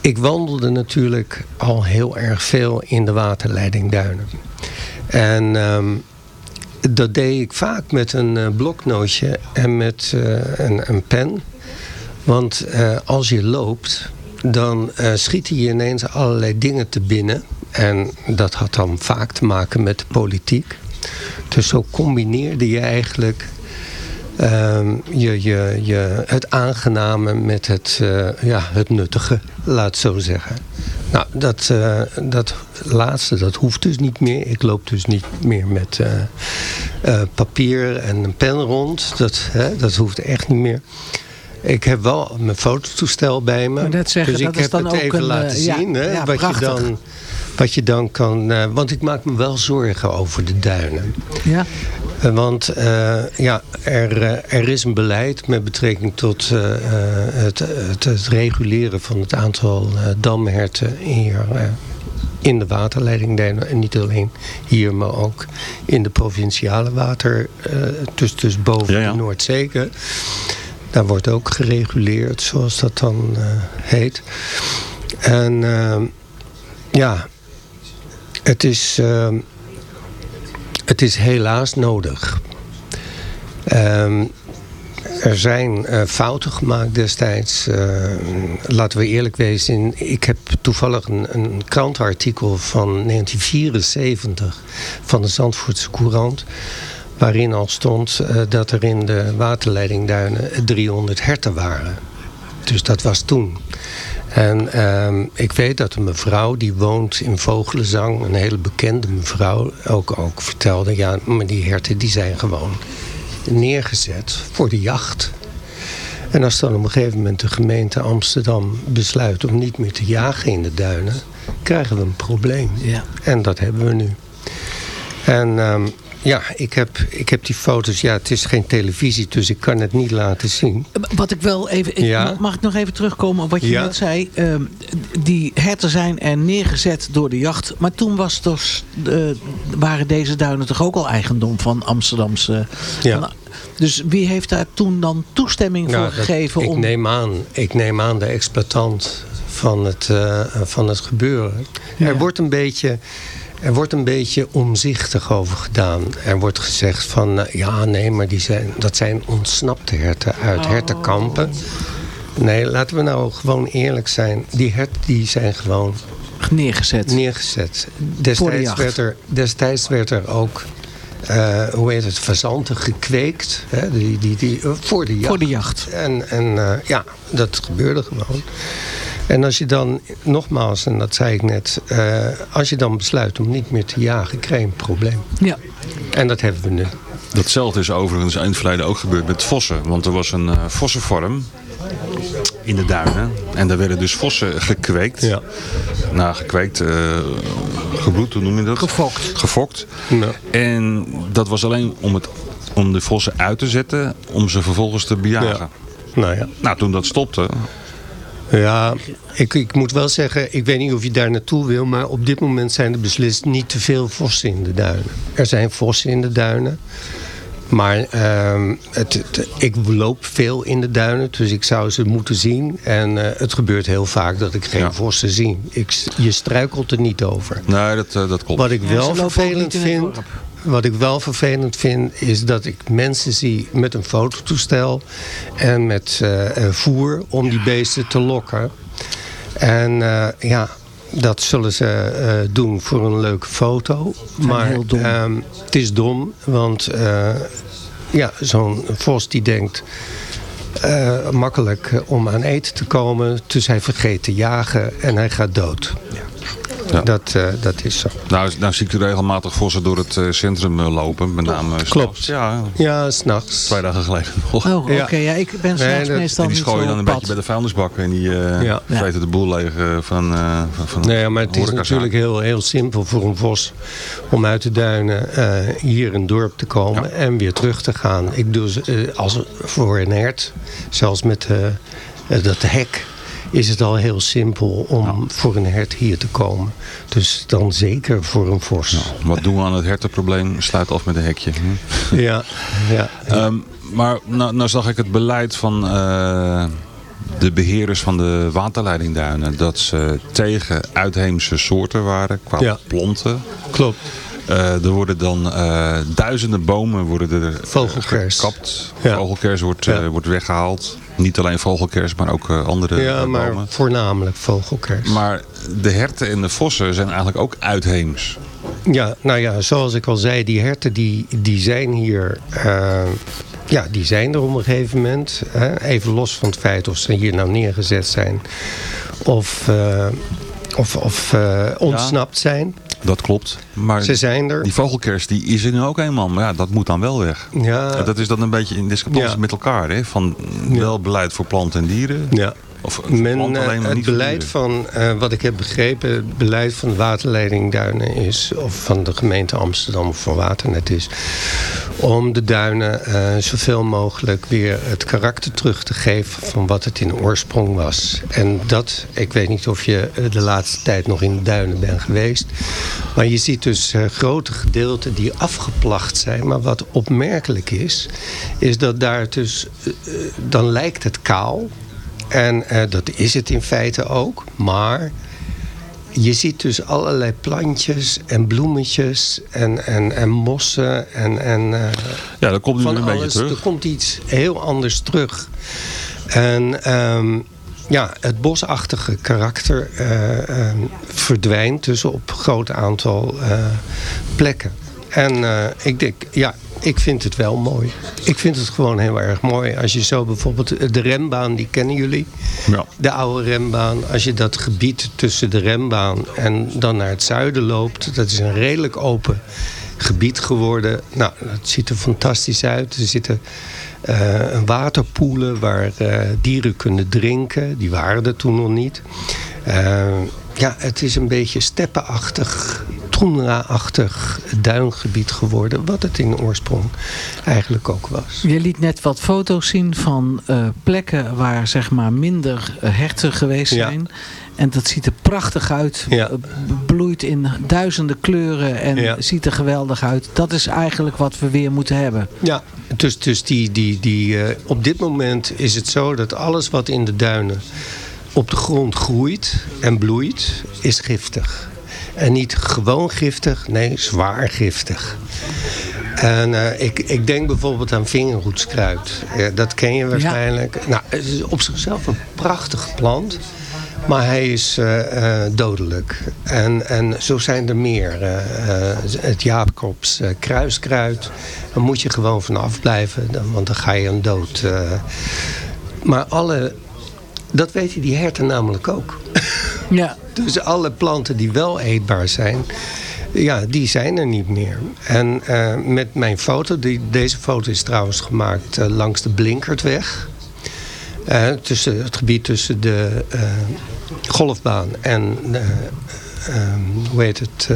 Ik wandelde natuurlijk al heel erg veel in de waterleidingduinen. En ehm, dat deed ik vaak met een bloknootje en met een, een pen. Want eh, als je loopt, dan eh, schieten je ineens allerlei dingen te binnen. En dat had dan vaak te maken met de politiek. Dus zo combineerde je eigenlijk ehm, je, je, je, het aangename met het, eh, ja, het nuttige, laat het zo zeggen. Nou, dat, dat laatste, dat hoeft dus niet meer. Ik loop dus niet meer met papier en een pen rond. Dat, hè, dat hoeft echt niet meer. Ik heb wel mijn fototoestel bij me. Net zeggen, dus dat ik is heb dan het ook even een, laten eh, ja, zien. Hè, ja, wat, je dan, wat je dan kan... eh, want ik maak me wel zorgen over de duinen. Ja. Eh, Want eh, ja, er, er is een beleid met betrekking tot eh, eh, het, het, het reguleren van het aantal damherten hier eh, in de waterleidingduinen. En niet alleen hier, maar ook in de provinciale water, eh, dus, dus boven Ja, ja. de Noordzee. Daar wordt ook gereguleerd, zoals dat dan eh, heet. En eh, ja, het is... eh, het is helaas nodig. Ehm, er zijn eh, fouten gemaakt destijds. Eh, laten we eerlijk wezen. Ik heb toevallig een, een krantenartikel van 1974 van de Zandvoortse Courant. Waarin al stond eh, dat er in de waterleidingduinen 300 herten waren. Dus dat was toen. En ehm, ik weet dat een mevrouw die woont in Vogelenzang, een hele bekende mevrouw, ook, ook vertelde, ja, maar die herten die zijn gewoon neergezet voor de jacht. En als dan op een gegeven moment de gemeente Amsterdam besluit om niet meer te jagen in de duinen, krijgen we een probleem. Ja. En dat hebben we nu. En ehm, ja, ik heb, ik heb die foto's, ja, het is geen televisie, dus ik kan het niet laten zien. Wat ik wel even... ik- Ja. Mag ik nog even terugkomen op wat je Ja. net zei? Ehm, die herten zijn er neergezet door de jacht. Maar toen was dus, eh, waren deze duinen toch ook al eigendom van Amsterdamse... Ja. van- dus wie heeft daar toen dan toestemming Nou, voor dat- gegeven? ik, om... neem aan, ik neem aan de exploitant van het, eh, van het gebeuren. Er, wordt een beetje, er wordt een beetje omzichtig over gedaan. Er wordt gezegd van, eh, ja nee, maar die zijn, dat zijn ontsnapte herten uit Oh. hertenkampen. Nee, laten we nou gewoon eerlijk zijn. Die herten die zijn gewoon neergezet. neergezet. De Destijds werd er, destijds werd er ook, eh, hoe heet het, fazanten gekweekt. Hè, die, die, die, eh, voor de jacht. Voor de jacht. En, en ja, dat gebeurde gewoon. En als je dan, nogmaals, en dat zei ik net, eh, als je dan besluit om niet meer te jagen, krijg je een probleem. Ja. En dat hebben we nu. Datzelfde is overigens in het verleden ook gebeurd met vossen. Want er was een eh vossenvorm in de duinen. En daar werden dus vossen gekweekt. Ja. Nou, gekweekt, eh gebloed, hoe noem je dat? Gefokt. Gefokt. Ja. En dat was alleen om, het, om de vossen uit te zetten, om ze vervolgens te bejagen. Ja. Nou ja. Nou, toen dat stopte, Ja, ik, ik moet wel zeggen, ik weet niet of je daar naartoe wil, maar op dit moment zijn er beslist niet te veel vossen in de duinen. Er zijn vossen in de duinen. Maar ehm, het, het- ik loop veel in de duinen, dus ik zou ze moeten zien. En eh, het gebeurt heel vaak dat ik geen Ja. vossen zie. Ik, je struikelt er niet over. nee, dat, eh, dat klopt. Wat ik wel vervelend vind. Wat ik wel vervelend vind, is dat ik mensen zie met een fototoestel en met eh, voer om die beesten te lokken. En eh, ja, dat zullen ze eh, doen voor een leuke foto. Maar heel dom. ehm, het is dom, want ja, zo'n vos die denkt makkelijk om aan eten te komen. Dus hij vergeet te jagen en hij gaat dood. Ja. Dat, eh, dat is zo. Nou, nou zie ik u regelmatig vossen door het eh, centrum eh, lopen. Met name eh, Klopt. Ja, Ja, s'nachts. twee dagen geleden nog. Oh, oké. Ja. Ja. ik ben Nee, s'nachts dat- meestal En die zo dan een beetje bij de vuilnisbak. En die eh Ja. vreten de boel leeg eh, van, eh van, van Nee, maar het is natuurlijk heel, heel simpel voor een vos om uit de duinen eh, hier in het dorp te komen en weer terug te gaan. Ik doe ze, als voor een hert, zelfs met dat hek, is het al heel simpel om voor een hert hier te komen. Dus dan zeker voor een vos. Wat doen we aan het hertenprobleem? Sluit af met een hekje. Hm? Ja, ja. Ehm, maar nou, nou zag ik het beleid van eh, de beheerders van de waterleidingduinen. Dat ze tegen uitheemse soorten waren qua Ja. planten. klopt. Eh, er worden dan eh, duizenden bomen worden er eh, Vogelkers. gekapt. Ja. Vogelkers wordt, Ja. wordt weggehaald. Niet alleen vogelkers, maar ook andere Ja, eh, maar bomen. voornamelijk vogelkers. Maar de herten en de vossen zijn eigenlijk ook uitheems. Ja, nou ja, zoals ik al zei, die herten die, die zijn hier ja, die zijn er op een gegeven moment. Hè? Even los van het feit of ze hier nou neergezet zijn of, of, of uh, ontsnapt ja. zijn. Dat klopt. Maar Ze zijn er. Die vogelkers die is er nu ook eenmaal. Maar ja, dat moet dan wel weg. Ja. Dat is dan een beetje in discrepantie ja. met elkaar. Hè? Van wel beleid voor planten en dieren. Ja. Of Men, alleen, maar het beleid van, uh, wat ik heb begrepen, het beleid van de waterleiding Duinen is, of van de gemeente Amsterdam van Waternet is, om de duinen uh, zoveel mogelijk weer het karakter terug te geven van wat het in oorsprong was. En dat, ik weet niet of je de laatste tijd nog in de duinen bent geweest, maar je ziet dus uh, grote gedeelten die afgeplacht zijn. Maar wat opmerkelijk is, is dat daar dus, dan lijkt het kaal. En uh, dat is het in feite ook. Maar je ziet dus allerlei plantjes en bloemetjes en, en, en mossen. En, en, uh, ja, dat komt nu van een alles. beetje terug. Er komt iets heel anders terug. En um, ja, het bosachtige karakter uh, um, verdwijnt dus op een groot aantal plekken. En ik denk, ja, ik vind het wel mooi. Ik vind het gewoon heel erg mooi. Als je zo bijvoorbeeld de rembaan, die kennen jullie. Ja. De oude rembaan. Als je dat gebied tussen de rembaan en dan naar het zuiden loopt. Dat is een redelijk open gebied geworden. Nou, dat ziet er fantastisch uit. Er zitten uh, waterpoelen waar uh, dieren kunnen drinken. Die waren er toen nog niet. Uh, ja, het is een beetje steppenachtig, toendra-achtig duingebied geworden. Wat het in oorsprong eigenlijk ook was. Je liet net wat foto's zien van uh, plekken waar zeg maar minder herten geweest zijn. Ja. En dat ziet er prachtig uit. Ja. Bloeit in duizenden kleuren en Ja. ziet er geweldig uit. Dat is eigenlijk wat we weer moeten hebben. Ja, dus, dus die, die, die, uh, op dit moment is het zo dat alles wat in de duinen op de grond groeit en bloeit, is giftig. En niet gewoon giftig, nee, zwaar giftig. En uh, ik, ik denk bijvoorbeeld aan vingerhoedskruid. Ja, dat ken je waarschijnlijk. Ja. Nou, het is op zichzelf een prachtige plant. Maar hij is uh, uh, dodelijk. En, en zo zijn er meer. Uh, het Jacobs kruiskruid. Daar moet je gewoon van afblijven. Dan, want dan ga je hem dood. maar alle... Dat weten die herten namelijk ook. Ja. dus alle planten die wel eetbaar zijn... Ja, die zijn er niet meer. En met mijn foto... Die, deze foto is trouwens gemaakt langs de Blinkertweg... Uh, tussen, het gebied tussen de golfbaan en hoe, heet het,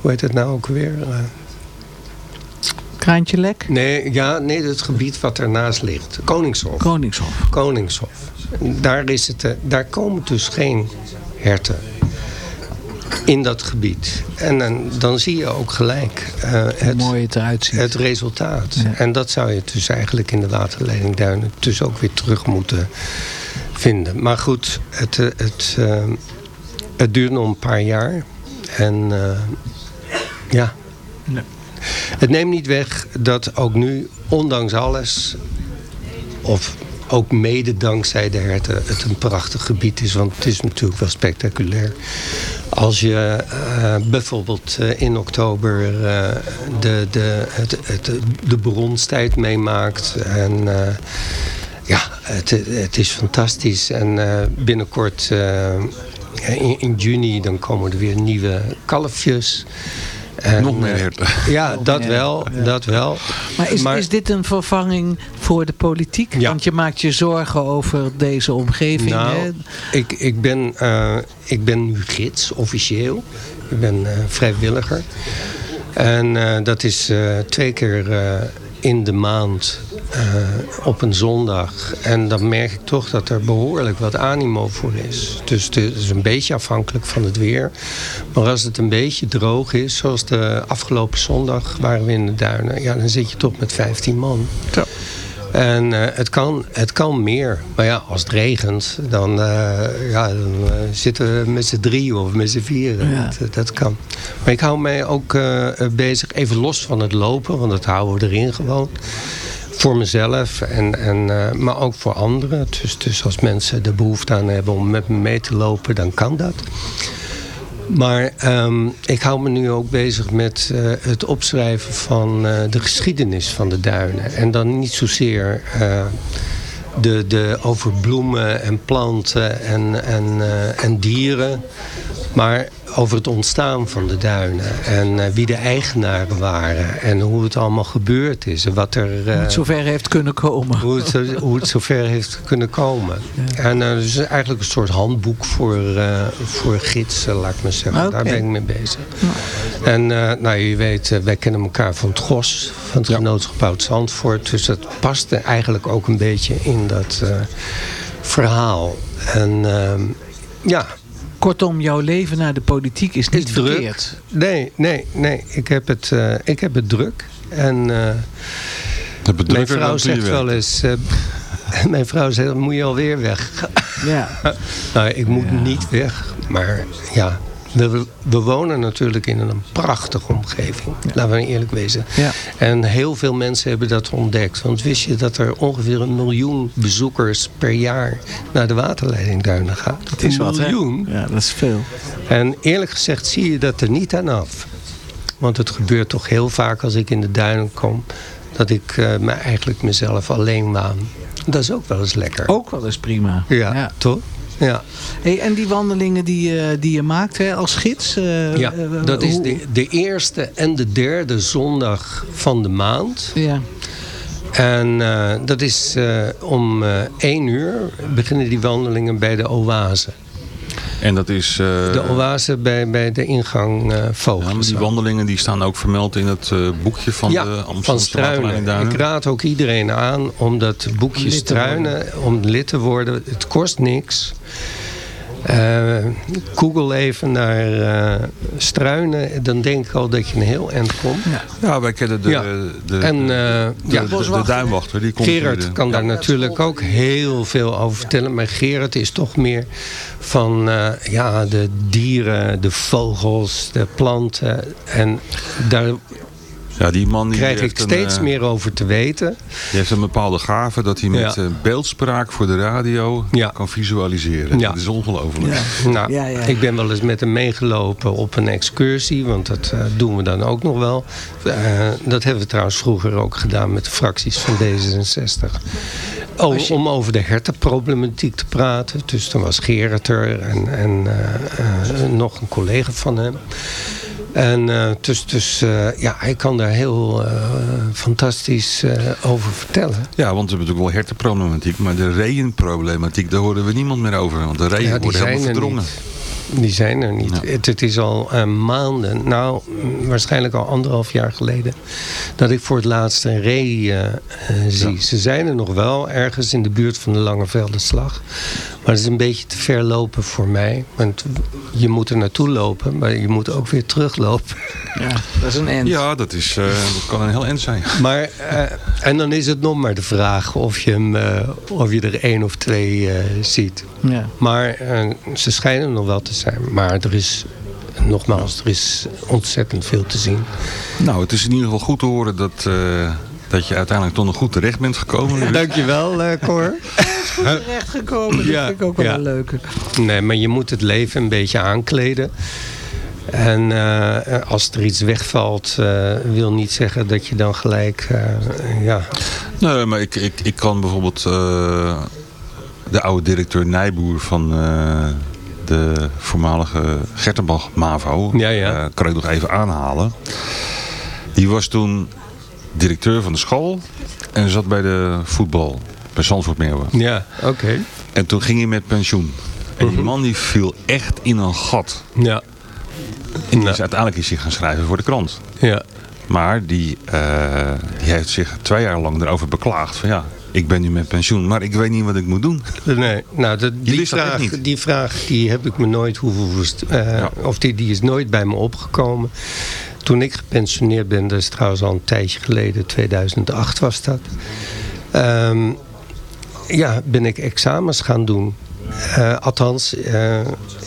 hoe heet het nou ook weer? Kraantje Lek? Nee, ja, nee, het gebied wat ernaast ligt. Koningshof. Koningshof. Koningshof. Daar, is het, daar komen dus geen herten in dat gebied. En dan, dan zie je ook gelijk uh, het, mooi het, eruit ziet. het resultaat. Ja. En dat zou je dus eigenlijk in de waterleiding Duinen dus ook weer terug moeten vinden. Maar goed, het, het, uh, het duurt nog een paar jaar. En uh, ja. Nee. Het neemt niet weg dat ook nu, ondanks alles... of ook mede dankzij de herten het een prachtig gebied is. Want het is natuurlijk wel spectaculair. Als je uh, bijvoorbeeld uh, in oktober uh, de, de, het, het, de bronstijd meemaakt. En ja, het, het is fantastisch. En binnenkort in, in juni dan komen er weer nieuwe kalfjes. En, Nog meer herten. Ja, dat wel, ja. dat wel. Maar is, maar is, dit een vervanging voor de politiek? Ja. Want je maakt je zorgen over deze omgeving. Nou, hè? Ik, ik, ben, uh, ik ben nu gids, officieel. Ik ben uh, vrijwilliger. En uh, dat is twee keer in de maand op een zondag. En dan merk ik toch dat er behoorlijk wat animo voor is. Dus het is een beetje afhankelijk van het weer. Maar als het een beetje droog is, zoals de afgelopen zondag waren we in de duinen. Ja, dan zit je toch met 15 man. Ja. En uh, het, kan, het kan meer. Maar ja, als het regent, dan, uh, ja, dan uh, zitten we met z'n drieën of met z'n vieren. Ja. Dat, dat, kan. Maar ik hou mij ook bezig, even los van het lopen. Want dat houden we erin gewoon. Voor mezelf, en, en, maar ook voor anderen. Dus, dus als mensen er behoefte aan hebben om met me mee te lopen, dan kan dat. Maar ehm, ik hou me nu ook bezig met eh, het opschrijven van eh, de geschiedenis van de duinen. En dan niet zozeer eh, de, de over bloemen en planten en, en, en dieren. Maar over het ontstaan van de duinen. En eh, wie de eigenaren waren. En hoe het allemaal gebeurd is. En wat er... eh, het zover heeft kunnen komen. hoe het, zo- hoe het zover heeft kunnen komen. En eh dus eigenlijk een soort handboek voor, eh, voor gidsen, laat ik maar zeggen. Oké. Daar ben ik mee bezig. En eh, nou, je weet, wij kennen elkaar van het GOS, van het genootschap Oud Zandvoort. Dus dat paste eigenlijk ook een beetje in dat eh, verhaal. En ehm, ja, Kortom, jouw leven naar de politiek is niet is verkeerd. Nee, nee, nee. Ik heb het, eh, ik heb het druk. En... eh, Het bedrukker Mijn vrouw zegt wel eens... eh, mijn vrouw zegt, moet je alweer weg? Ja. nou, ik moet niet weg. Maar ja, we, we wonen natuurlijk in een prachtige omgeving. Laten we eerlijk wezen. Ja. En heel veel mensen hebben dat ontdekt. Want wist je dat er ongeveer een miljoen bezoekers per jaar... naar de waterleidingduinen gaat? Het is een wat, hè? miljoen. Ja, dat is veel. En eerlijk gezegd zie je dat er niet aan af. Want het gebeurt toch heel vaak als ik in de duinen kom... dat ik eh, me eigenlijk mezelf alleen waan. Dat is ook wel eens lekker. Ook wel eens prima. ja, toch? Ja, Hey, en die wandelingen die, je- die je maakt hè, als gids? eh, ja. eh, dat is de, de eerste en de derde zondag van de maand. Ja. En eh, dat is eh, om eh één uur beginnen die wandelingen bij de oase. En dat is... eh, De oase bij, bij de ingang eh ja, die wandelingen die staan ook vermeld in het eh, boekje van ja, de van Amsterdamse Struinen. Ik raad ook iedereen aan om dat boekje Om Struinen, om lid te worden. Het kost niks. Eh, Google even naar eh, Struinen, dan denk ik al dat je een heel eind komt. Ja, wij kennen de, Ja. de, En, de, eh, ja, de, de, de duinwachter. Die komt Gerard kan daar natuurlijk ook heel veel over vertellen. Maar Gerard is toch meer van eh, ja, de dieren, de vogels, de planten. En daar Ja, die man die krijg ik steeds eh, meer over te weten. Die heeft een bepaalde gave dat hij met Ja. eh, beeldspraak voor de radio Ja. kan visualiseren. Ja. Dat is ongelooflijk. Nou, Ja, ja. ik ben wel eens met hem meegelopen op een excursie, want dat eh, doen we dan ook nog wel. Eh, dat hebben we trouwens vroeger ook gedaan met de fracties van D66. O, Om over de hertenproblematiek te praten. Dus toen was Gerard er en, en nog een collega van hem. En eh, dus, dus eh, ja, hij kan daar heel eh, fantastisch over vertellen. Ja, want we hebben natuurlijk wel hertenproblematiek, maar de reeënproblematiek, daar horen we niemand meer over. Want de reeën Ja, worden helemaal er verdrongen. Die zijn er niet. Ja. Het, het is al maanden, nou mm, waarschijnlijk al anderhalf jaar geleden, dat ik voor het laatst een ree zie. Ze zijn er nog wel ergens in de buurt van de Langeveldenslag. Maar het is een beetje te ver lopen voor mij. Want je moet er naartoe lopen, maar je moet ook weer teruglopen. ja, dat is een end. Ja, dat, is, eh, dat kan een heel eind zijn. Maar, eh, en dan is het nog maar de vraag of je, hem, eh, of je er één of twee eh, ziet. Ja. Maar eh, ze schijnen nog wel te zijn. Maar er is, nogmaals, er is ontzettend veel te zien. Nou, het is in ieder geval goed te horen dat, eh, dat je uiteindelijk toch nog goed terecht bent gekomen. Dankjewel, eh Cor. Terecht gekomen, dat Ja, vind ik ook wel ja. een leuke. Nee, maar je moet het leven een beetje aankleden. En eh, als er iets wegvalt, eh, wil niet zeggen dat je dan gelijk... eh, ja, Nee, maar ik, ik, ik kan bijvoorbeeld eh, de oude directeur Nijboer van eh, de voormalige Gertenbach MAVO, Ja, ja. eh, kan ik nog even aanhalen. Die was toen directeur van de school en zat bij de voetbal, bij Zandvoort Meeuwen. ja oké. En toen ging hij met pensioen. En die man die viel echt in een gat. Ja. En die Ja. is uiteindelijk is hij gaan schrijven voor de krant. Ja. Maar die, eh, die heeft zich twee jaar lang erover beklaagd. Van ja, ik ben nu met pensioen, maar ik weet niet wat ik moet doen. Nee, nou, dat, die, vraag, niet? die vraag die heb ik me nooit hoeven eh, Ja. Of die, die is nooit bij me opgekomen. Toen ik gepensioneerd ben, dat is trouwens al een tijdje geleden, 2008 was dat. Ehm, ja, ben ik examens gaan doen. Eh, althans, eh,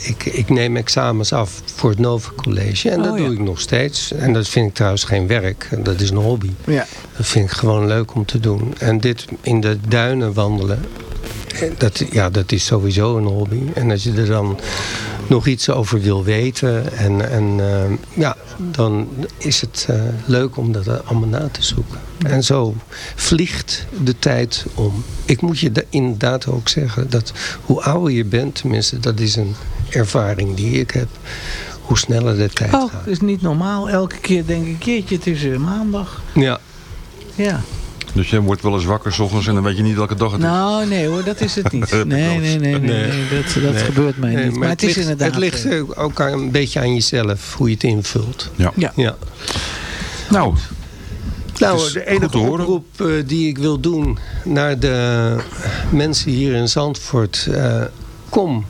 ik, ik neem examens af voor het Nova College. En dat Oh, ja. doe ik nog steeds. En dat vind ik trouwens geen werk. Dat is een hobby. Ja. Dat vind ik gewoon leuk om te doen. En dit in de duinen wandelen, eh, dat, ja, dat is sowieso een hobby. En als je er dan nog iets over wil weten. En, en ja, dan is het leuk om dat allemaal na te zoeken. En zo vliegt de tijd om. Ik moet je inderdaad ook zeggen dat hoe ouder je bent, tenminste dat is een ervaring die ik heb, hoe sneller de tijd oh, gaat. Het is niet normaal. Elke keer denk ik, jeetje, het is weer maandag. Ja. Ja. Dus je wordt wel eens wakker s ochtends en dan weet je niet welke dag het is. Nou, nee hoor, dat is het niet. Nee, nee, nee, nee, nee, dat, dat gebeurt mij niet. Maar, het, is ligt, inderdaad... Het ligt eh, ook een beetje aan jezelf, hoe je het invult. Ja. Ja. ja. Nou, Nou, is de enige oproep eh, die ik wil doen naar de mensen hier in Zandvoort. eh, kom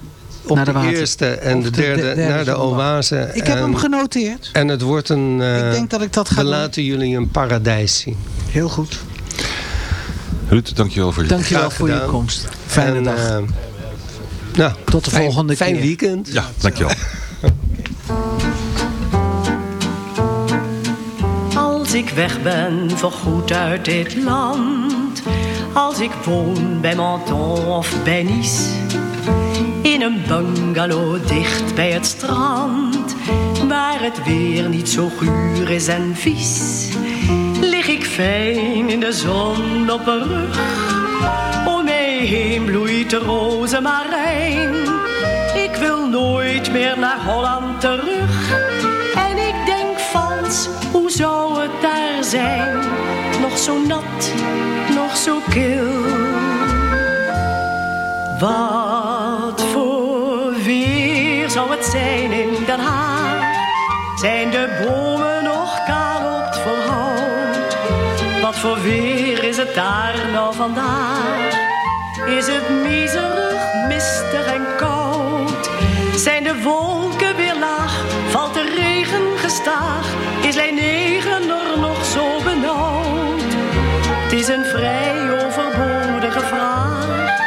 op Naar de eerste en de de derde, de- derde naar de oase. Ik heb en, hem genoteerd. En het wordt een... eh, ik denk dat ik dat ga we doen. laten jullie een paradijs zien. Heel goed. Ruud, dankjewel voor je Dankjewel voor je komst. Fijne En, dag. eh, nou, Tot de fijn- volgende Fijn keer. weekend. Ja, dankjewel. Als ik weg ben voorgoed uit dit land, als ik woon bij Menton of bij Nice, in een bungalow dicht bij het strand, waar het weer niet zo guur is en vies, fijn in de zon op een rug. Om mij heen bloeit de rozemarijn. Ik wil nooit meer naar Holland terug. En ik denk vals, hoe zou het daar zijn? Nog zo nat, nog zo kil. Wat voor weer zou het zijn in Den Haag? Zijn de bomen Wat voor weer is het daar nou vandaag? Is het miserig, mistig en koud? Zijn de wolken weer laag? Valt de regen gestaag? Is lijn 9 er nog zo benauwd? Het is een vrij overbodige vraag.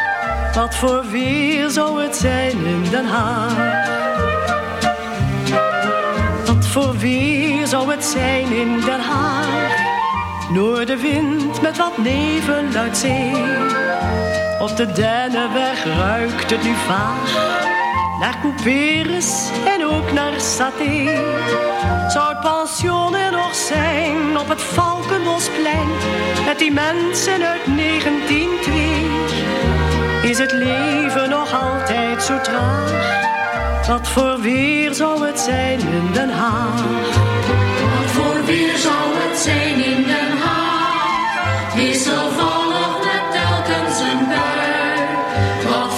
Wat voor weer zou het zijn in Den Haag? Wat voor weer zou het zijn in Den Haag? Noordenwind met wat nevel uit zee. Op de Dennenweg ruikt het nu vaag. Naar couperus en ook naar saté. Zou het pension er nog zijn op het Valkenbosplein. Met die mensen uit 1902. Is het leven nog altijd zo traag? Wat voor weer zou het zijn in Den Haag? Wat voor weer zou het zijn in Den Haag?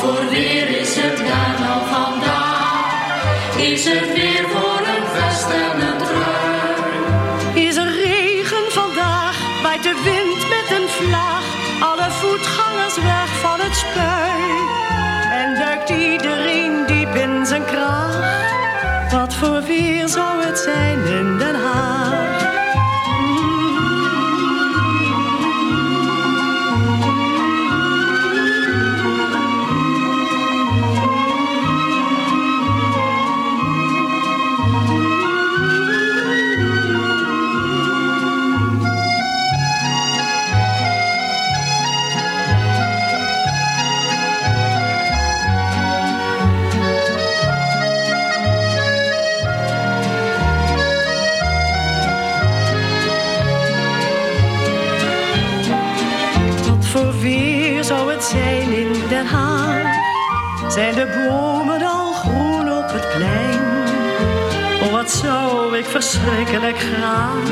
Voor weer is het daar nou vandaag? Is het weer voor een vest en een trui? Is er regen vandaag? Waait de wind met een vlaag? Alle voetgangers weg van het spui. En duikt iedereen diep in zijn kraag? Wat voor weer zou het zijn de bomen al groen op het plein? Oh, wat zou ik verschrikkelijk graag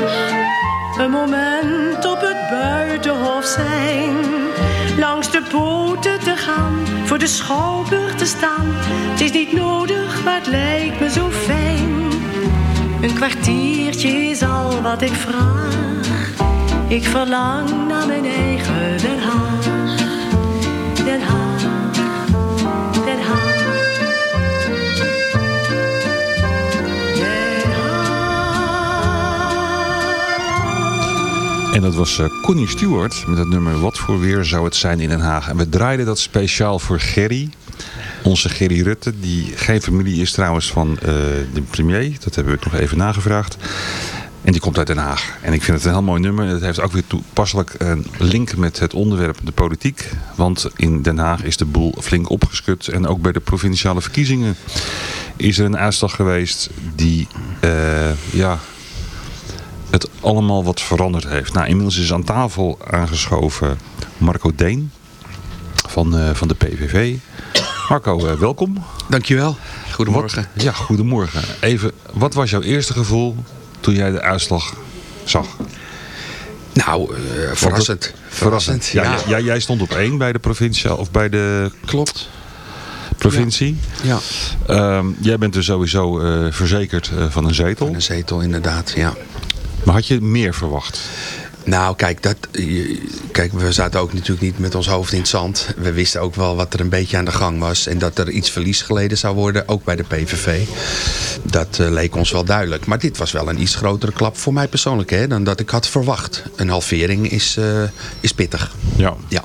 een moment op het buitenhof zijn. Langs de poten te gaan, voor de schouwburg te staan. Het is niet nodig, maar het lijkt me zo fijn. Een kwartiertje is al wat ik vraag. Ik verlang naar mijn eigen Den Haag. En dat was eh, Connie Stewart met het nummer Wat voor weer zou het zijn in Den Haag. En we draaiden dat speciaal voor Gerry. Onze Gerry Rutte, die geen familie is trouwens van eh, de premier. Dat hebben we nog even nagevraagd. En die komt uit Den Haag. En ik vind het een heel mooi nummer. Het heeft ook weer toepasselijk een link met het onderwerp de politiek. Want in Den Haag is de boel flink opgeschud. En ook bij de provinciale verkiezingen is er een uitslag geweest die eh, ja, het allemaal wat veranderd heeft. Nou, inmiddels is aan tafel aangeschoven Marco Deen van, eh, van de PVV. Marco, eh, welkom. Dankjewel. Goedemorgen. Wat, ja, goedemorgen. Even, wat was jouw eerste gevoel toen jij de uitslag zag? Nou, eh, verrassend. Verrassend. Ja, ja. ja, jij stond op één bij de provincie of bij de Klopt. provincie. Ja, Ehm, jij bent dus sowieso verzekerd van een zetel. een zetel inderdaad, ja. Maar had je meer verwacht? Nou, kijk, dat, kijk, we zaten ook natuurlijk niet met ons hoofd in het zand. We wisten ook wel wat er een beetje aan de gang was. En dat er iets verlies geleden zou worden, ook bij de PVV. Dat eh, leek ons wel duidelijk. Maar dit was wel een iets grotere klap voor mij persoonlijk hè, dan dat ik had verwacht. Een halvering is, eh, is pittig. Ja. Ja.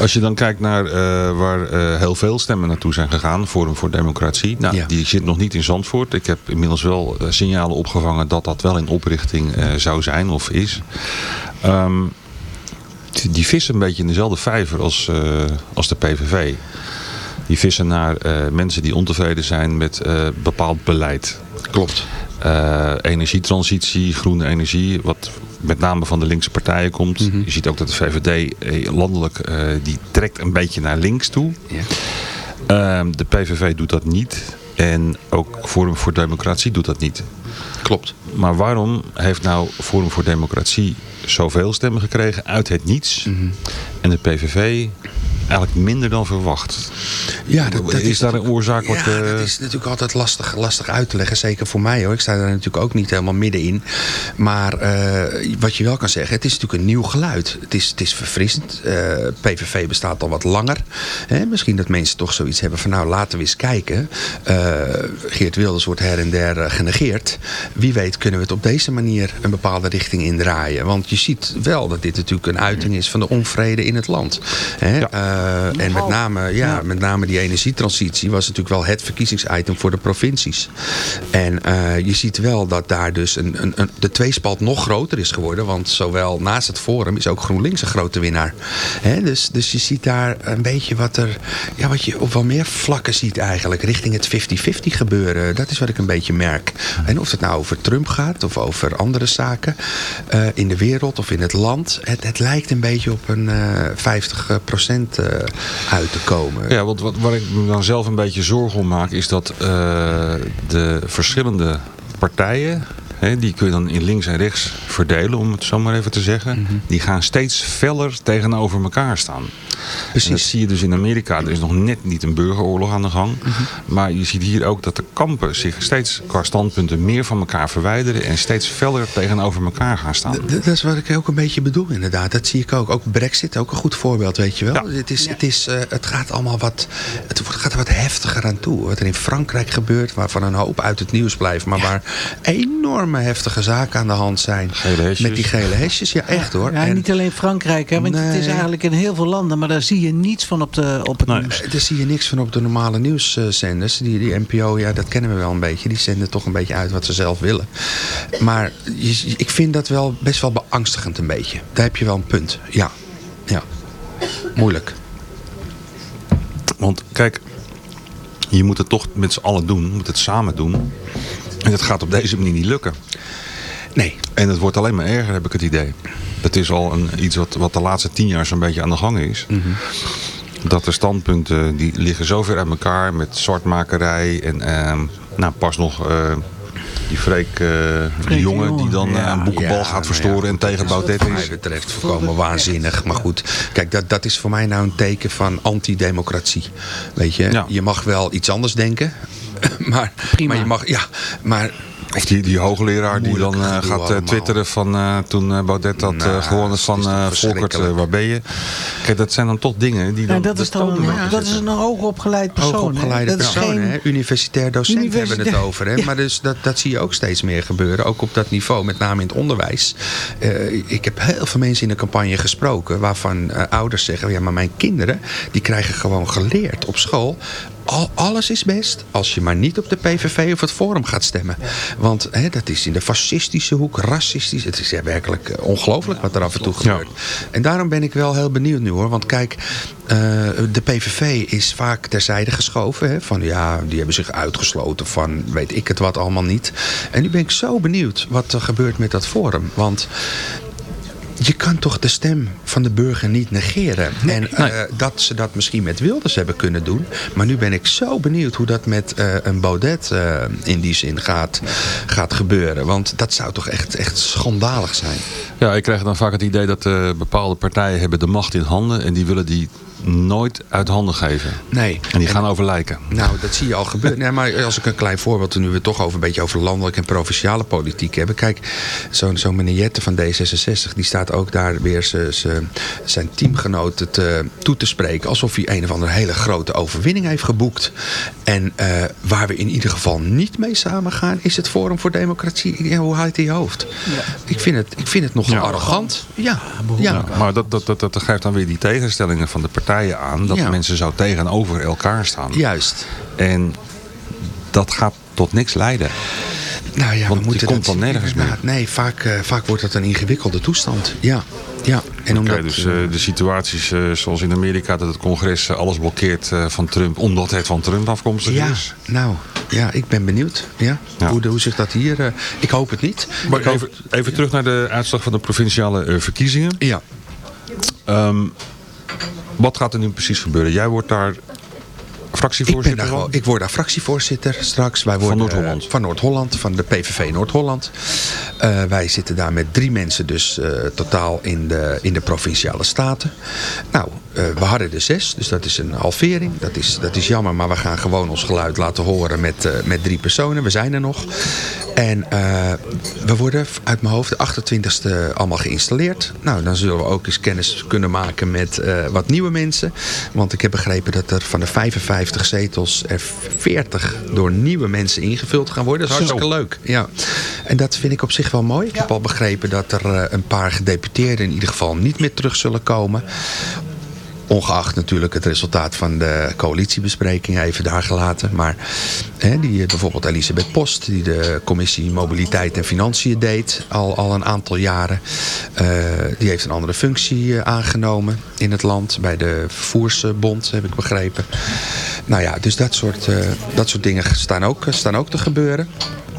Als je dan kijkt naar eh, waar eh, heel veel stemmen naartoe zijn gegaan, Forum voor Democratie. Nou, Ja. die zit nog niet in Zandvoort. Ik heb inmiddels wel eh, signalen opgevangen dat dat wel in oprichting zou zijn of is. Ehm, die- vissen een beetje in dezelfde vijver als, als de PVV. Die vissen naar mensen die ontevreden zijn met bepaald beleid. Klopt. Eh, energietransitie, groene energie, wat met name van de linkse partijen komt. Je ziet ook dat de VVD eh, landelijk, eh, die trekt een beetje naar links toe. Ja. Ehm, de PVV doet dat niet. En ook Forum voor Democratie doet dat niet. Klopt. Maar waarom heeft nou Forum voor Democratie zoveel stemmen gekregen uit het niets? Mhm. En de PVV eigenlijk minder dan verwacht? Ja, dat, dat is, daar een oorzaak? Wat, ja, eh, dat is natuurlijk altijd lastig, lastig uit te leggen. Zeker voor mij hoor. Ik sta daar natuurlijk ook niet helemaal middenin. Maar eh, wat je wel kan zeggen, het is natuurlijk een nieuw geluid. Het is, het is verfrissend. Eh, PVV bestaat al wat langer. Hè, misschien dat mensen toch zoiets hebben van nou laten we eens kijken. Geert Wilders wordt her en der genegeerd. Wie weet kunnen we het op deze manier een bepaalde richting indraaien. Want je ziet wel dat dit natuurlijk een uiting is van de onvrede in het land. Hè? Ja. Eh, en met name, ja, met name die energietransitie was natuurlijk wel het verkiezingsitem voor de provincies. En eh, je ziet wel dat daar dus een, een, een, de tweespalt nog groter is geworden. Want zowel naast het Forum is ook GroenLinks een grote winnaar. Hè, dus, dus je ziet daar een beetje wat er, ja, wat je op wel meer vlakken ziet eigenlijk. Richting het 50-50 gebeuren. Dat is wat ik een beetje merk. En of het nou over Trump gaat of over andere zaken eh, in de wereld of in het land. Het, het lijkt een beetje op een eh 50 procent eh, uit te komen. Ja, want wat, waar ik me dan zelf een beetje zorgen om maak... is dat eh, de verschillende partijen... Hè, die kun je dan in links en rechts verdelen, om het zo maar even te zeggen. Mhm. Die gaan steeds feller tegenover elkaar staan. Precies. En dat zie je dus in Amerika. Er is nog net niet een burgeroorlog aan de gang. Mhm. Maar je ziet hier ook dat de kampen zich steeds qua standpunten meer van elkaar verwijderen. En steeds feller tegenover elkaar gaan staan. D- Dat is wat ik ook een beetje bedoel inderdaad. Dat zie ik ook. Ook Brexit, ook een goed voorbeeld, weet je wel. Ja. Het, is, het, is, eh, het gaat allemaal wat, het gaat er wat heftiger aan toe. Wat er in Frankrijk gebeurt, waarvan een hoop uit het nieuws blijft. Maar waar enorme heftige zaken aan de hand zijn. Gele hesjes. Met die gele hesjes, ja echt hoor. Ja, En- niet alleen Frankrijk, hè, want het is eigenlijk in heel veel landen, maar daar zie je niets van op, de, op het Nee. nieuws. Daar zie je niks van op de normale nieuwszenders. Die, die NPO, ja, dat kennen we wel een beetje. Die zenden toch een beetje uit wat ze zelf willen. Maar je, ik vind dat wel best wel beangstigend een beetje. Daar heb je wel een punt. Ja. Ja. Moeilijk. Want kijk, je moet het toch met z'n allen doen. Je moet het samen doen. En dat gaat op deze manier niet lukken. Nee. En het wordt alleen maar erger, heb ik het idee. Het is al een, iets wat, wat de laatste tien jaar zo'n beetje aan de gang is. Dat de standpunten die liggen zo ver uit elkaar met zwartmakerij. En ehm, nou, pas nog eh, die Freek, eh, die jongen die dan eh, een boekenbal Ja, gaat nou ja, verstoren en tegen Baudet Wat mij is. betreft voorkomen waanzinnig. Maar goed, kijk, dat, dat is voor mij nou een teken van antidemocratie. Weet je, Ja. je mag wel iets anders denken. Maar, Prima. maar je mag, ja, maar Of die, die hoogleraar die dan eh, gaat eh, twitteren van eh, toen eh, Baudet had Nou, eh, gewonnen van eh Volkert, waar ben je? Kijk, dat zijn dan toch dingen die dan... En dat is dan een, we. dat is een hoogopgeleid persoon. hè. Hoogopgeleide dat is persoon, geen, hè? universitair docent hebben we Universitair- het over. Hè? Ja. Maar dus dat, dat zie je ook steeds meer gebeuren, ook op dat niveau, met name in het onderwijs. Eh, ik heb heel veel mensen in de campagne gesproken waarvan eh, ouders zeggen, ja maar mijn kinderen die krijgen gewoon geleerd op school al, alles is best als je maar niet op de PVV of het Forum gaat stemmen. Want hè, dat is in de fascistische hoek, racistisch. Het is ja, werkelijk eh, ongelooflijk wat er af en toe gebeurt. En daarom ben ik wel heel benieuwd nu hoor. Want kijk, eh, de PVV is vaak terzijde geschoven. Hè, van ja, die hebben zich uitgesloten van weet ik het wat allemaal niet. En nu ben ik zo benieuwd wat er gebeurt met dat Forum. Want je kan toch de stem van de burger niet negeren. En eh, dat ze dat misschien met Wilders hebben kunnen doen. Maar nu ben ik zo benieuwd hoe dat met eh, een Baudet eh, in die zin gaat, gaat gebeuren. Want dat zou toch echt, echt schandalig zijn. Ja, ik krijg dan vaak het idee dat bepaalde partijen hebben de macht in handen. En die willen die nooit uit handen geven. Nee. En die gaan over lijken. Nou, dat zie je al gebeuren. Nee, maar als ik een klein voorbeeld, nu we het toch over een beetje over landelijke en provinciale politiek hebben. Kijk, zo'n zo meneer Jette van D66, die staat ook daar weer ze, ze, zijn teamgenoten te, toe te spreken. Alsof hij een of andere hele grote overwinning heeft geboekt. En eh, waar we in ieder geval niet mee samen gaan, is het Forum voor Democratie. Ja, hoe houdt hij je hoofd? Ik, vind het, ik vind het nogal Ja. arrogant. Ja, ja. Ja, maar dat, dat, dat, dat geeft dan weer die tegenstellingen van de partijen aan. Dat Ja. mensen zo tegenover elkaar staan. juist. En dat gaat tot niks leiden. Nou ja, Want moeten komt dan nergens inderdaad- Nee, vaak, eh, vaak wordt dat een ingewikkelde toestand. Ja, ja. En omdat, Kijk, dus eh, de situaties eh, zoals in Amerika dat het congres alles blokkeert eh, van Trump. Omdat het van Trump afkomstig ja, is. nou, ja, ik ben benieuwd. Ja, Ja. Hoe, de- hoe zich dat hier... eh, ik hoop het niet. Maar Ik hoop- even, even terug naar de uitslag van de provinciale eh, verkiezingen. Ja, Ehm, wat gaat er nu precies gebeuren? Jij wordt daar ik, ben fractievoorzitter daar van? gewoon, ik word daar fractievoorzitter straks. Wij worden, Noord-Holland? eh, van Noord-Holland, van de PVV Noord-Holland. Eh, wij zitten daar met drie mensen dus eh, totaal in de, in de provinciale staten. Nou, eh, we hadden er zes, dus dat is een halvering. Dat is, dat is jammer, maar we gaan gewoon ons geluid laten horen met, eh, met drie personen. We zijn er nog. En eh, we worden uit mijn hoofd de 28e allemaal geïnstalleerd. Nou, dan zullen we ook eens kennis kunnen maken met eh, wat nieuwe mensen. Want ik heb begrepen dat er van de 55 zetels er 40 door nieuwe mensen ingevuld gaan worden. Dat is hartstikke leuk. Ja. En dat vind ik op zich wel mooi. Ik heb al begrepen dat er eh, een paar gedeputeerden in ieder geval niet meer terug zullen komen. Ongeacht natuurlijk het resultaat van de coalitiebesprekingen, even daar gelaten. Maar hè, die, eh, bijvoorbeeld Elisabeth Post, die de commissie Mobiliteit en Financiën deed al, al een aantal jaren. eh, die heeft een andere functie aangenomen in het land. Bij de Vervoersbond, heb ik begrepen. Nou ja, dus dat soort, eh, dat soort dingen staan ook, staan ook te gebeuren.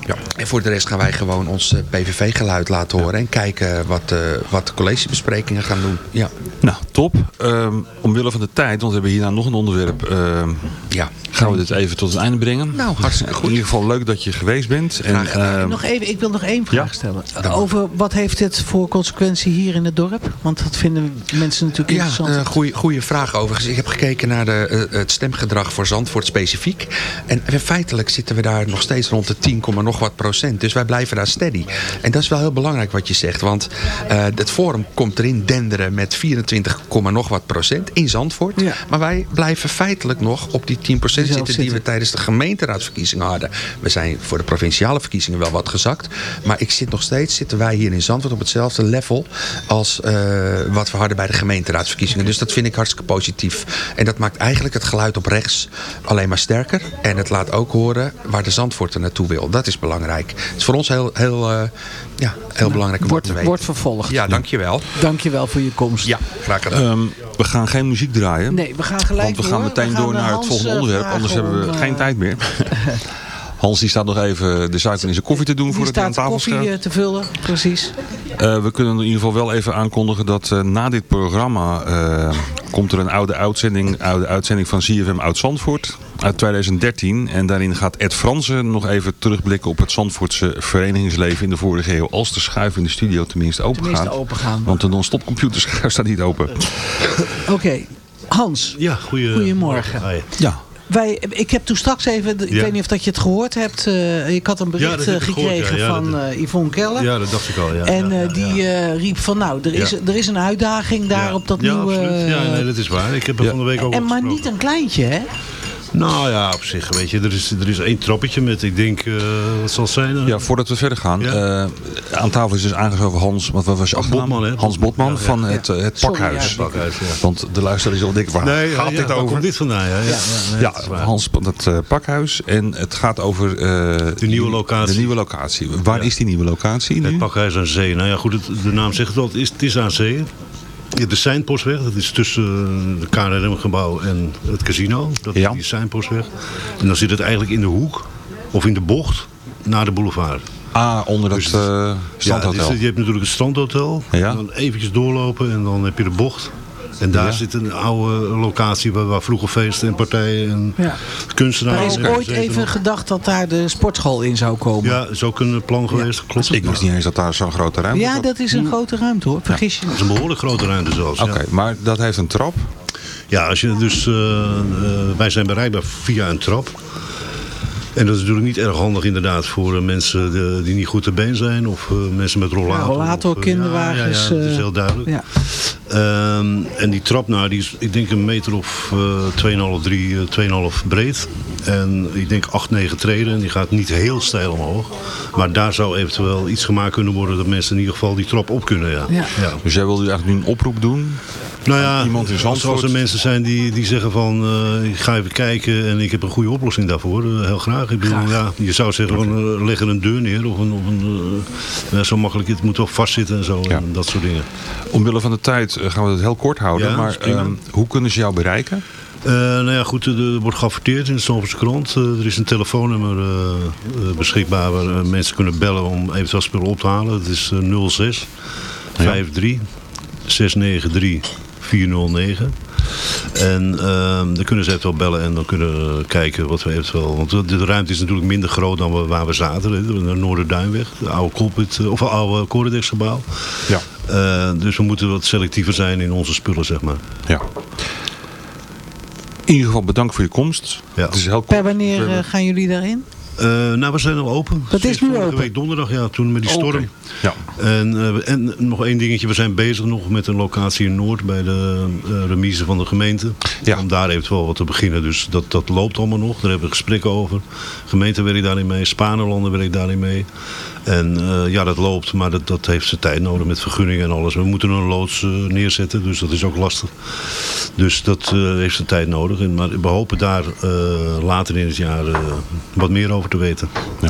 Ja. En voor de rest gaan wij gewoon ons eh, PVV-geluid laten horen. En kijken wat, eh, wat de collegebesprekingen gaan doen. Ja. Nou, top. Ehm, omwille van de tijd, want we hebben hierna nog een onderwerp. ehm, ja. gaan we dit even tot het einde brengen. Nou, hartstikke goed. In ieder geval leuk dat je geweest bent. En, ehm, Nog even, ik wil nog één vraag Ja. stellen. Over wat heeft dit voor consequentie hier in het dorp? Want dat vinden mensen natuurlijk Ja, interessant. een goede, goede vraag overigens. Ik heb gekeken naar de, eh, het stemgedrag voor Zandvoort specifiek. En feitelijk zitten we daar nog steeds rond de 10, komma nog wat procent. Dus wij blijven daar steady. En dat is wel heel belangrijk wat je zegt. Want eh, het Forum komt erin denderen met 24, komma nog wat procent in Zandvoort. Ja. Maar wij blijven feitelijk nog op die 10 procent Zelf zitten die we tijdens de gemeenteraadsverkiezingen hadden. We zijn voor de provinciale verkiezingen wel wat gezakt. Maar ik zit nog steeds, zitten wij hier in Zandvoort op hetzelfde level als eh, wat we hadden bij de gemeenteraadsverkiezingen. Dus dat vind ik hartstikke positief. En dat maakt eigenlijk het geluid op rechts alleen maar sterker. En het laat ook horen waar de Zandvoort er naartoe wil. Dat is belangrijk. Het is voor ons heel, heel, eh, ja, heel belangrijk om wordt, te weten. wordt vervolgd. Ja, dankjewel. Dankjewel voor je komst. Ja, graag gedaan. ehm, we gaan geen muziek draaien. Nee, we gaan gelijk Want we gaan door. meteen We gaan door naar het volgende eh, onderwerp. Anders hebben we eh, geen tijd meer. Hans die staat nog even de suiker in zijn koffie te doen voordat hij aan staat tafel koffie staat. eh, te vullen, precies. Eh, we kunnen in ieder geval wel even aankondigen dat eh, na dit programma eh, komt er een oude uitzending, oude uitzending van CFM Oud Zandvoort uit 2013. En daarin gaat Ed Fransen nog even terugblikken op het Zandvoortse verenigingsleven in de vorige eeuw. Als de schuif in de studio tenminste open Tenminste gaat. open gaan. Want de non-stop computerschuif staat niet open. Oké, Hans. Ja, goeie, Goedemorgen. Ja. Wij, ik heb toen straks even, ik Ja. weet niet of dat je het gehoord hebt. eh, ik had een bericht eh, gehoord, gekregen van dat- eh, Yvonne Keller. Ja, dat dacht ik al. Ja, en die riep van nou, er is, er is een uitdaging daar op dat ja, nieuwe... absoluut. Ja, nee, dat is waar. Ik heb er van de week ook en maar niet een kleintje, hè? Nou ja, op zich, weet je, er is, er is één trappetje met, ik denk, eh, wat zal het zijn? Ja, voordat we verder gaan. Ja. eh, aan tafel is dus aangeschoven Hans, wat wat was je achternaam? Botman, hè? Hans Botman Ja, ja. van het, eh, het Sorry, pakhuis. ja, Pakhuis, ja. Want de luisteraar is al dik waar Nee, gaat ja, dit over? komt dit vandaan? Ja, ja. ja. nee, ja, dat is waar. Hans, het eh, pakhuis. En het gaat over... eh, De nieuwe locatie. De nieuwe locatie. Waar Ja. is die nieuwe locatie nu? Het pakhuis aan zee. Nou ja, goed, het, de naam zegt het al, het is, het is aan zee. Je hebt de Seinpostweg, dat is tussen eh, de KNRM-gebouw en het casino. Dat Ja. is die Seinpostweg. En dan zit het eigenlijk in de hoek, of in de bocht, naar de boulevard. Ah, onder dat Dus- eh Ja, strandhotel. dus je hebt natuurlijk het strandhotel. Ja. En dan eventjes doorlopen en dan heb je de bocht. En daar Ja. zit een oude locatie waar, waar vroeger feesten en partijen en Ja. kunstenaars... Er is ooit even nog. gedacht dat daar de sportschool in zou komen. Ja, is ook een plan geweest, klopt. Ik wist niet eens dat daar zo'n grote ruimte Ja, zat. dat is een grote ruimte hoor. Vergis je Dat is een behoorlijk grote ruimte zelfs. Oké, ja. maar dat heeft een trap. Ja, als je dus, eh, eh, wij zijn bereikbaar via een trap. En dat is natuurlijk niet erg handig inderdaad voor eh, mensen de- die niet goed te been zijn. Of eh, mensen met rollator. Ja, rollator, of, eh, kinderwagens, Ja, ja, ja, dat is eh, heel duidelijk. Ja. Ehm, en die trap, nou, die is, ik denk een meter of eh 2,5, 3, eh, 2,5 breed. En ik denk 8, 9 treden. En die gaat niet heel steil omhoog. Maar daar zou eventueel iets gemaakt kunnen worden dat mensen in ieder geval die trap op kunnen. Ja. Ja. Ja. Dus jij wilde eigenlijk nu een oproep doen. Nou ja, Iemand in als- Zandvoort? als er mensen zijn die, die zeggen van eh, ik ga even kijken en ik heb een goede oplossing daarvoor. eh, heel graag. Ik bedoel, ja, je zou zeggen van eh, leg er een deur neer of een, of een zo makkelijk. Het moet wel vastzitten en zo Ja. en dat soort dingen. Omwille van de tijd gaan we het heel kort houden. Ja, maar ehm, hoe kunnen ze jou bereiken? Nou ja, goed, er wordt geadverteerd in de Zandvoortse krant. Er is een telefoonnummer beschikbaar waar mensen kunnen bellen om eventueel spullen op te halen. Het is eh, 06 53 693 409. En ehm dan kunnen ze eventueel bellen en dan kunnen we kijken wat we eventueel... Want de, ruimte is natuurlijk minder groot dan we, waar we zaten. De Noorderduinweg, de oude, Colpit, of oude Corendeksgebouw. Ja. Eh, dus we moeten wat selectiever zijn in onze spullen, zeg maar. ja. In ieder geval bedankt voor je komst. Ja. Het is heel. Per wanneer eh, gaan jullie daarin? Eh, nou, we zijn al open. Dat is nu vorige open? week donderdag, ja, toen met die Oké. storm. Ja. En, eh, en nog één dingetje, we zijn bezig nog met een locatie in Noord bij de eh, remise van de gemeente. Ja. Om daar eventueel wat te beginnen. Dus dat, dat loopt allemaal nog. Daar hebben we gesprekken over. Gemeente werkt daarin mee, Spanelanden werkt daarin mee. En eh, ja, dat loopt, maar dat, dat heeft zijn tijd nodig met vergunningen en alles. We moeten een loods neerzetten, dus dat is ook lastig. Dus dat heeft zijn tijd nodig. En, maar we hopen daar later in het jaar wat meer over te weten. We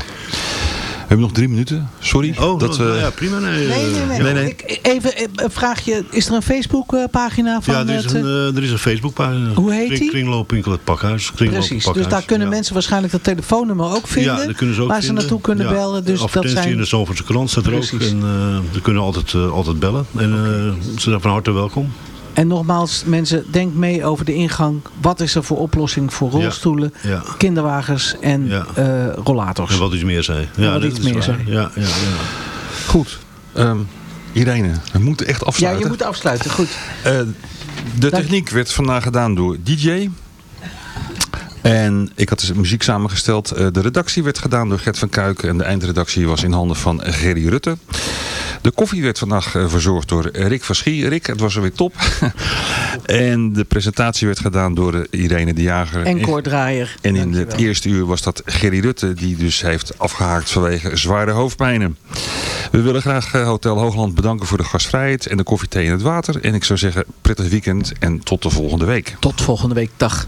hebben nog drie minuten. Sorry. Oh, dat, nou, eh, ja, prima. Nee, Nee, nee, nee. nee, nee. Ik, even eh, een vraagje. Is er een Facebook-pagina van ja, er is het... een, eh, eh, er is een Facebookpagina. Hoe heet Kring- die? Kringloopwinkel het pakhuis. Kringloop Precies, dus daar kunnen ja. mensen waarschijnlijk dat telefoonnummer ook vinden. Ja, daar kunnen ze ook waar ze naartoe kunnen Ja, bellen. Dus dat zijn... in de Zalvoortse krant staat er ook. En eh, ze kunnen altijd, eh, altijd bellen. En eh, ze zijn van harte welkom. En nogmaals, mensen, denk mee over de ingang. Wat is er voor oplossing voor rolstoelen, Ja. kinderwagens en Ja. eh, rollators? En wat iets meer zei. Ja, wat dat iets is meer zei. Ja, ja, ja. Goed. Ehm, Irene, we moeten echt ja, afsluiten. je moet afsluiten. Goed. Eh, de techniek werd vandaag gedaan door DJ. En ik had dus muziek samengesteld. Eh, de redactie werd gedaan door Gert van Kuiken. En de eindredactie was in handen van Gerry Rutte. De koffie werd vandaag eh, verzorgd door Rick van Schie. Rick, het was er weer top. en de presentatie werd gedaan door eh, Irene de Jager. En koordraaier. En in Dankjewel. het eerste uur was dat Gerry Rutte, die dus heeft afgehaakt vanwege zware hoofdpijnen. We willen graag eh, Hotel Hoogland bedanken voor de gastvrijheid en de koffie, thee en het water. En ik zou zeggen, prettig weekend en tot de volgende week. Tot volgende week. Dag.